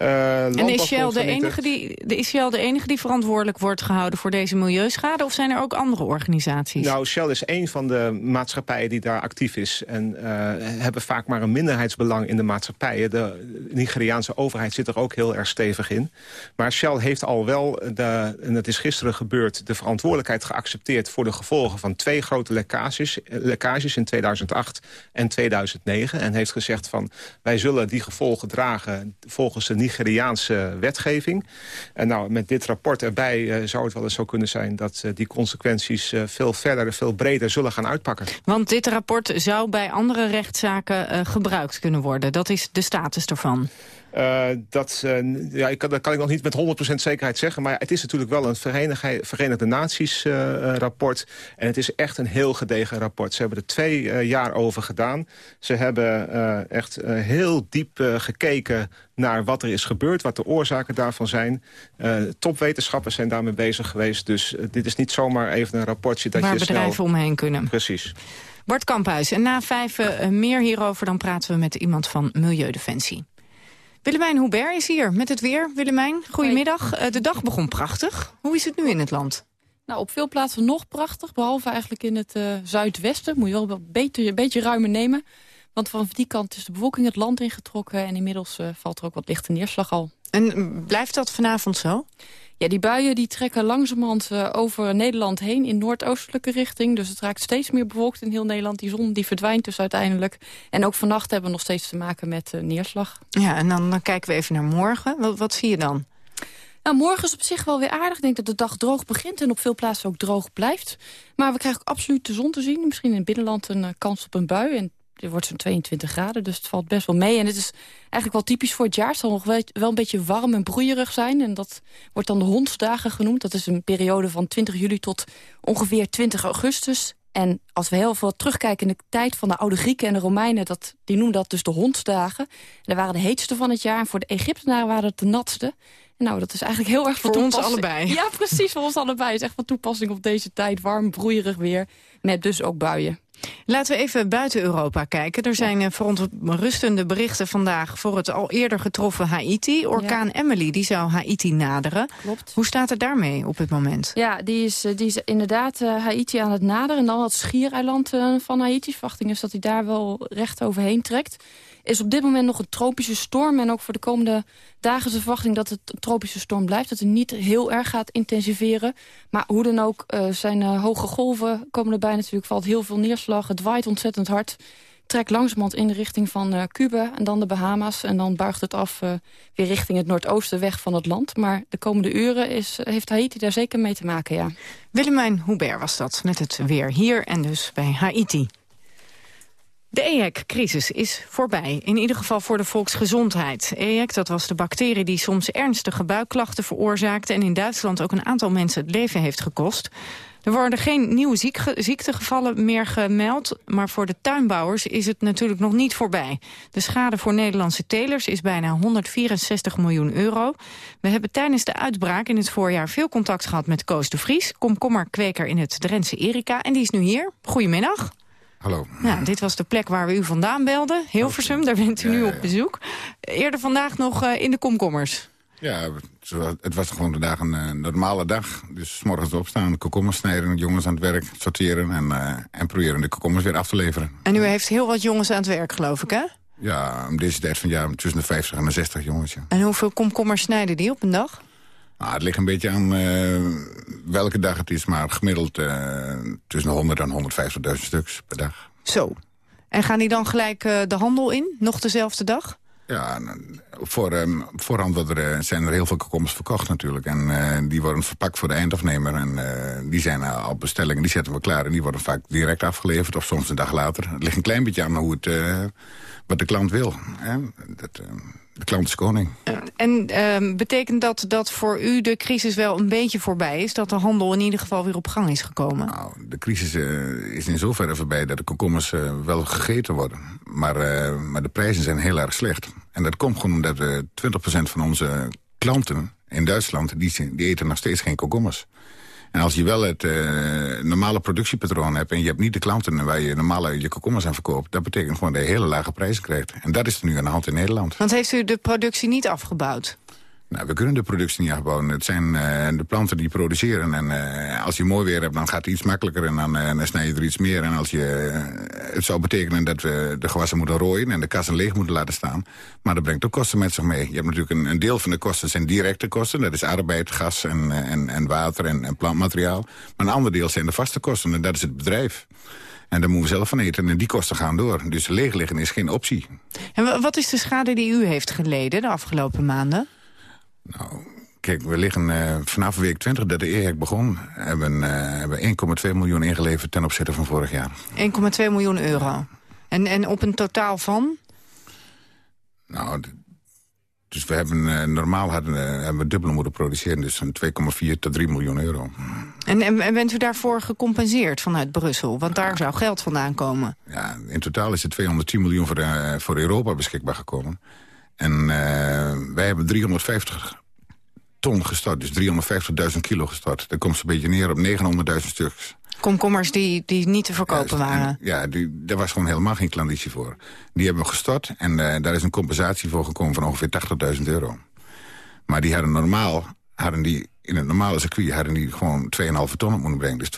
Uh, en is Shell, de enige die, is Shell de enige die verantwoordelijk wordt gehouden voor deze milieuschade? Of zijn er ook andere organisaties? Nou, Shell is een van de maatschappijen die daar actief is. En uh, hebben vaak maar een minderheidsbelang in de maatschappijen. De Nigeriaanse overheid zit er ook heel erg stevig in. Maar Shell heeft al wel, de, en het is gisteren gebeurd... de verantwoordelijkheid geaccepteerd voor de gevolgen van twee grote lekkages, lekkages in 2008 en 2009. En heeft gezegd van, wij zullen die gevolgen dragen volgens de Nigeriaanse wetgeving. En nou, met dit rapport erbij uh, zou het wel eens zo kunnen zijn... dat uh, die consequenties uh, veel verder, veel breder zullen gaan uitpakken. Want dit rapport zou bij andere rechtszaken gebruikt kunnen worden. Dat is de status ervan. Uh, dat, uh, ja, ik kan, dat kan ik nog niet met 100% zekerheid zeggen. Maar het is natuurlijk wel een Verenigde Naties uh, rapport. En het is echt een heel gedegen rapport. Ze hebben er twee jaar over gedaan. Ze hebben echt heel diep gekeken naar wat er is gebeurd. Wat de oorzaken daarvan zijn. topwetenschappers zijn daarmee bezig geweest. Dus dit is niet zomaar even een rapportje dat Waar je bedrijven snel... omheen kunnen. Precies. Bart Kamphuis. En na vijf meer hierover dan praten we met iemand van Milieudefensie. Willemijn Hubert is hier met het weer. Willemijn, goedemiddag. Hey. De dag begon prachtig. Hoe is het nu in het land? Nou, op veel plaatsen nog prachtig, behalve eigenlijk in het uh, zuidwesten. Moet je wel een beetje, een beetje ruimer nemen. Want van die kant is de bewolking het land ingetrokken... en inmiddels uh, valt er ook wat lichte neerslag al. En blijft dat vanavond zo? Ja, die buien die trekken langzamerhand uh, over Nederland heen in noordoostelijke richting. Dus het raakt steeds meer bewolkt in heel Nederland. Die zon die verdwijnt dus uiteindelijk. En ook vannacht hebben we nog steeds te maken met uh, neerslag. Ja, en dan, dan kijken we even naar morgen. Wat, wat zie je dan? Nou, morgen is op zich wel weer aardig. Ik denk dat de dag droog begint en op veel plaatsen ook droog blijft. Maar we krijgen ook absoluut de zon te zien. Misschien in het binnenland een uh, kans op een bui. En het wordt zo'n 22 graden, dus het valt best wel mee. En het is eigenlijk wel typisch voor het jaar. Het zal nog wel, wel een beetje warm en broeierig zijn. En dat wordt dan de hondsdagen genoemd. Dat is een periode van 20 juli tot ongeveer 20 augustus. En als we heel veel terugkijken in de tijd van de oude Grieken en de Romeinen... Dat, die noemden dat dus de hondsdagen. En dat waren de heetste van het jaar. En voor de Egyptenaren waren het de natste. En nou, dat is eigenlijk heel erg voor ons allebei. Ja, precies, voor ons allebei. Het is echt van toepassing op deze tijd. Warm, broeierig weer, met dus ook buien. Laten we even buiten Europa kijken. Er zijn ja. verontrustende berichten vandaag voor het al eerder getroffen Haiti. Orkaan ja. Emily, die zou Haiti naderen. Klopt. Hoe staat het daarmee op het moment? Ja, die is, die is inderdaad uh, Haiti aan het naderen. En dan het schiereiland uh, van Haiti. Verwachting is dat hij daar wel recht overheen trekt is op dit moment nog een tropische storm. En ook voor de komende dagen is de verwachting dat het een tropische storm blijft. Dat het niet heel erg gaat intensiveren. Maar hoe dan ook uh, zijn uh, hoge golven komen erbij natuurlijk. Valt heel veel neerslag. Het waait ontzettend hard. Trekt langzamerhand in de richting van uh, Cuba en dan de Bahama's. En dan buigt het af weer richting het noordoosten weg van het land. Maar de komende uren is, heeft Haiti daar zeker mee te maken, ja. Willemijn Hubert was dat met het weer hier en dus bij Haiti. De EHEC-crisis is voorbij, in ieder geval voor de volksgezondheid. EHEC, dat was de bacterie die soms ernstige buikklachten veroorzaakte... en in Duitsland ook een aantal mensen het leven heeft gekost. Er worden geen nieuwe ziektegevallen meer gemeld... maar voor de tuinbouwers is het natuurlijk nog niet voorbij. De schade voor Nederlandse telers is bijna 164 miljoen euro. We hebben tijdens de uitbraak in het voorjaar veel contact gehad met Koos de Vries... komkommerkweker in het Drentse Erika, en die is nu hier. Goedemiddag. Hallo. Nou, dit was de plek waar we u vandaan belden. Hilversum, daar bent u nu op bezoek. Eerder vandaag nog uh, in de komkommers. Ja, het was gewoon vandaag een uh, normale dag. Dus s morgens opstaan, komkommers snijden, jongens aan het werk sorteren... en, uh, en proberen de komkommers weer af te leveren. En u heeft heel wat jongens aan het werk, geloof ik, hè? Ja, deze tijd van jaar tussen de 50 en de 60 jongens. Ja. En hoeveel komkommers snijden die op een dag? Nou, het ligt een beetje aan uh, welke dag het is, maar gemiddeld uh, tussen 100 en 150.000 stuks per dag. Zo. En gaan die dan gelijk uh, de handel in, nog dezelfde dag? Ja, voor, um, voorhand er, zijn er heel veel komkommers verkocht natuurlijk. En die worden verpakt voor de eindafnemer. En die zijn al op bestelling, die zetten we klaar. En die worden vaak direct afgeleverd of soms een dag later. Het ligt een klein beetje aan hoe het, wat de klant wil. Hè? Dat, de klant is koning. En uh, betekent dat dat voor u de crisis wel een beetje voorbij is? Dat de handel in ieder geval weer op gang is gekomen? Nou, de crisis uh, is in zoverre voorbij dat de komkommers uh, wel gegeten worden. Maar, uh, maar de prijzen zijn heel erg slecht. En dat komt gewoon omdat we 20% van onze klanten in Duitsland... die, die eten nog steeds geen komkommers. En als je wel het uh, normale productiepatroon hebt... en je hebt niet de klanten waar je normale je komkommers aan verkoopt... dat betekent gewoon dat je hele lage prijzen krijgt. En dat is er nu aan de hand in Nederland. Want heeft u de productie niet afgebouwd? Nou, we kunnen de productie niet afbouwen. Het zijn uh, de planten die produceren. En uh, als je mooi weer hebt, dan gaat het iets makkelijker. En dan, uh, snij je er iets meer. En als je, het zou betekenen dat we de gewassen moeten rooien... en de kassen leeg moeten laten staan. Maar dat brengt ook kosten met zich mee. Je hebt natuurlijk een, een deel van de kosten zijn directe kosten. Dat is arbeid, gas en, en, en water en, en plantmateriaal. Maar een ander deel zijn de vaste kosten. En dat is het bedrijf. En daar moeten we zelf van eten. En die kosten gaan door. Dus leeg liggen is geen optie. En wat is de schade die u heeft geleden de afgelopen maanden? Nou, kijk, we liggen uh, vanaf week 20 dat de EHEC begon... hebben, uh, hebben 1,2 miljoen ingeleverd ten opzichte van vorig jaar. 1,2 miljoen euro. En, en op een totaal van? Nou, dus we hebben uh, normaal hadden, hebben we dubbel moeten produceren. Dus van 2,4 tot 3 miljoen euro. En, en, en, bent u daarvoor gecompenseerd vanuit Brussel? Want daar zou geld vandaan komen. Ja, in totaal is er 210 miljoen voor, voor Europa beschikbaar gekomen. En uh, wij hebben 350 ton gestart, dus 350.000 kilo gestart. Dat komt zo'n beetje neer op 900.000 stuks. Komkommers die, die niet te verkopen ja, waren? Ja, die, daar was gewoon helemaal geen klanditie voor. Die hebben we gestart en uh, daar is een compensatie voor gekomen van ongeveer 80.000 euro. Maar die hadden normaal, hadden die in het normale circuit hadden die gewoon 2,5 ton op moeten brengen. Dus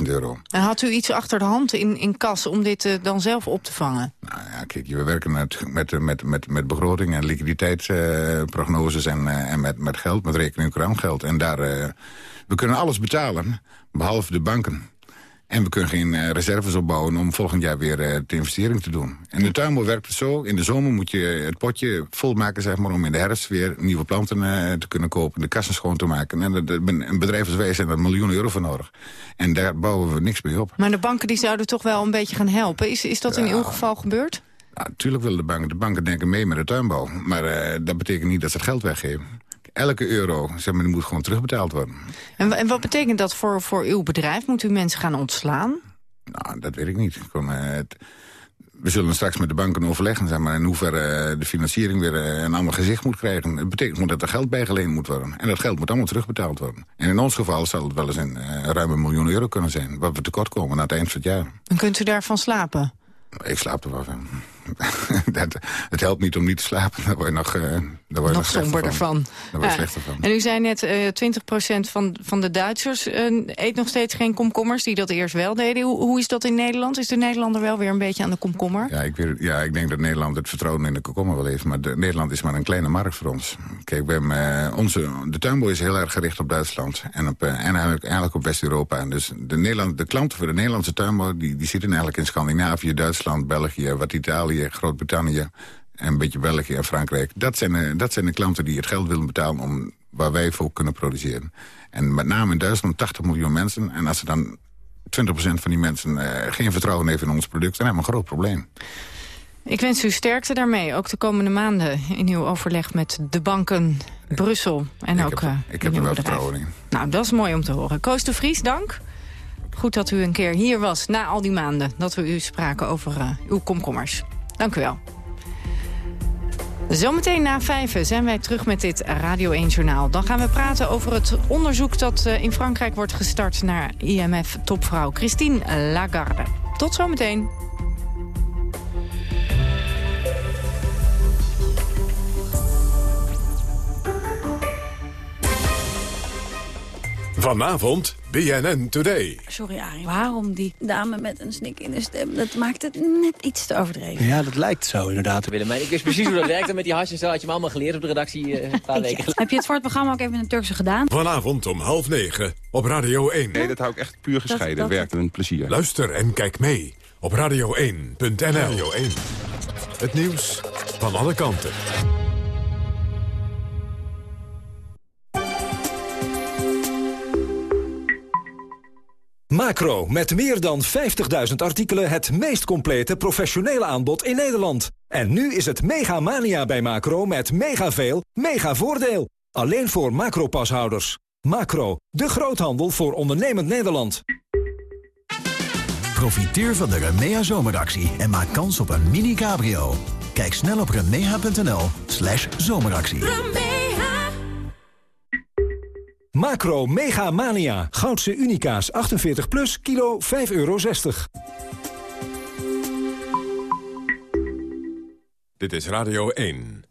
250.000 euro. En had u iets achter de hand in, in kas om dit uh, dan zelf op te vangen? Nou ja, kijk, we werken met, met, met, met, met begroting en liquiditeitsprognoses uh, en, uh, en met, met geld, met rekening geld. En daar, we kunnen alles betalen, behalve de banken. En we kunnen geen uh, reserves opbouwen om volgend jaar weer uh, de investering te doen. En de tuinbouw werkt het zo. In de zomer moet je het potje volmaken zeg maar, om in de herfst weer nieuwe planten uh, te kunnen kopen. De kassen schoon te maken. En een bedrijf als wij zijn daar miljoenen euro voor nodig. En daar bouwen we niks mee op. Maar de banken die zouden toch wel een beetje gaan helpen. Is, is dat in uw geval gebeurd? Natuurlijk willen de banken. De banken denken mee met de tuinbouw. Maar dat betekent niet dat ze het geld weggeven elke euro zeg maar, die moet gewoon terugbetaald worden. En, en wat betekent dat voor, voor uw bedrijf? Moet u mensen gaan ontslaan? Nou, dat weet ik niet. Kom, uh, het, we zullen straks met de banken overleggen zeg maar, in hoeverre uh, de financiering weer uh, een ander gezicht moet krijgen. Het betekent dat er geld bijgeleend moet worden. En dat geld moet allemaal terugbetaald worden. En in ons geval zal het wel eens een ruim een miljoen euro kunnen zijn. Wat we tekort komen aan het eind van het jaar. En kunt u daarvan slapen? Ik slaap er wel van. dat, het helpt niet om niet te slapen. Daar word je nog, uh, daar word je nog, nog somberder van. van. Daar word je ja. slechter van. En u zei net, uh, 20% van, van de Duitsers uh, eet nog steeds geen komkommers... die dat eerst wel deden. Hoe, hoe, is dat in Nederland? Is de Nederlander wel weer een beetje aan de komkommer? Ja, ik, weet, ja, ik denk dat Nederland het vertrouwen in de komkommer wel heeft. Maar de, Nederland is maar een kleine markt voor ons. Kijk, we hebben, onze, de tuinbouw is heel erg gericht op Duitsland. En, op, en eigenlijk, eigenlijk op West-Europa. Dus de, Nederland, de klanten voor de Nederlandse tuinbouw... die, die zitten eigenlijk in Scandinavië, Duitsland, België, wat Italië... Groot-Brittannië en een beetje België en Frankrijk. Dat zijn, de, dat zijn de klanten die het geld willen betalen om waar wij voor kunnen produceren. En met name in Duitsland 80 miljoen mensen. En als er dan 20% van die mensen uh, geen vertrouwen heeft in ons product... dan hebben we een groot probleem. Ik wens u sterkte daarmee, ook de komende maanden... in uw overleg met de banken, Brussel en ik ook heb, Ik heb er wel vertrouwen in. Nou, dat is mooi om te horen. Koos de Vries, dank. Goed dat u een keer hier was, na al die maanden... dat we u spraken over uh, uw komkommers. Dank u wel. Zometeen na vijven zijn wij terug met dit Radio 1-journaal. Dan gaan we praten over het onderzoek dat in Frankrijk wordt gestart... naar IMF-topvrouw Christine Lagarde. Tot zometeen. Vanavond BNN Today. Sorry Arie, waarom die dame met een snik in de stem? Dat maakt het net iets te overdreven. Ja, dat lijkt zo inderdaad. Willemijn, ik wist precies hoe dat werkte met die hasjes. Zo had je me allemaal geleerd op de redactie uh, een paar weken geleden. Heb je het voor het programma ook even in het Turkse gedaan? Vanavond om half negen op Radio 1. Nee, dat hou ik echt puur gescheiden. Dat, dat... Werkt een plezier. Luister en kijk mee op radio1.nl. Radio 1. Het nieuws van alle kanten. Macro, met meer dan 50.000 artikelen het meest complete professionele aanbod in Nederland. En nu is het mega mania bij Macro met mega veel, mega voordeel. Alleen voor Macro-pashouders. Macro, de groothandel voor ondernemend Nederland. Profiteer van de Remea zomeractie en maak kans op een mini-cabrio. Kijk snel op remea.nl slash zomeractie. Macro Mega Mania. Goudse Unica's 48 plus, kilo 5,60 euro. Dit is Radio 1.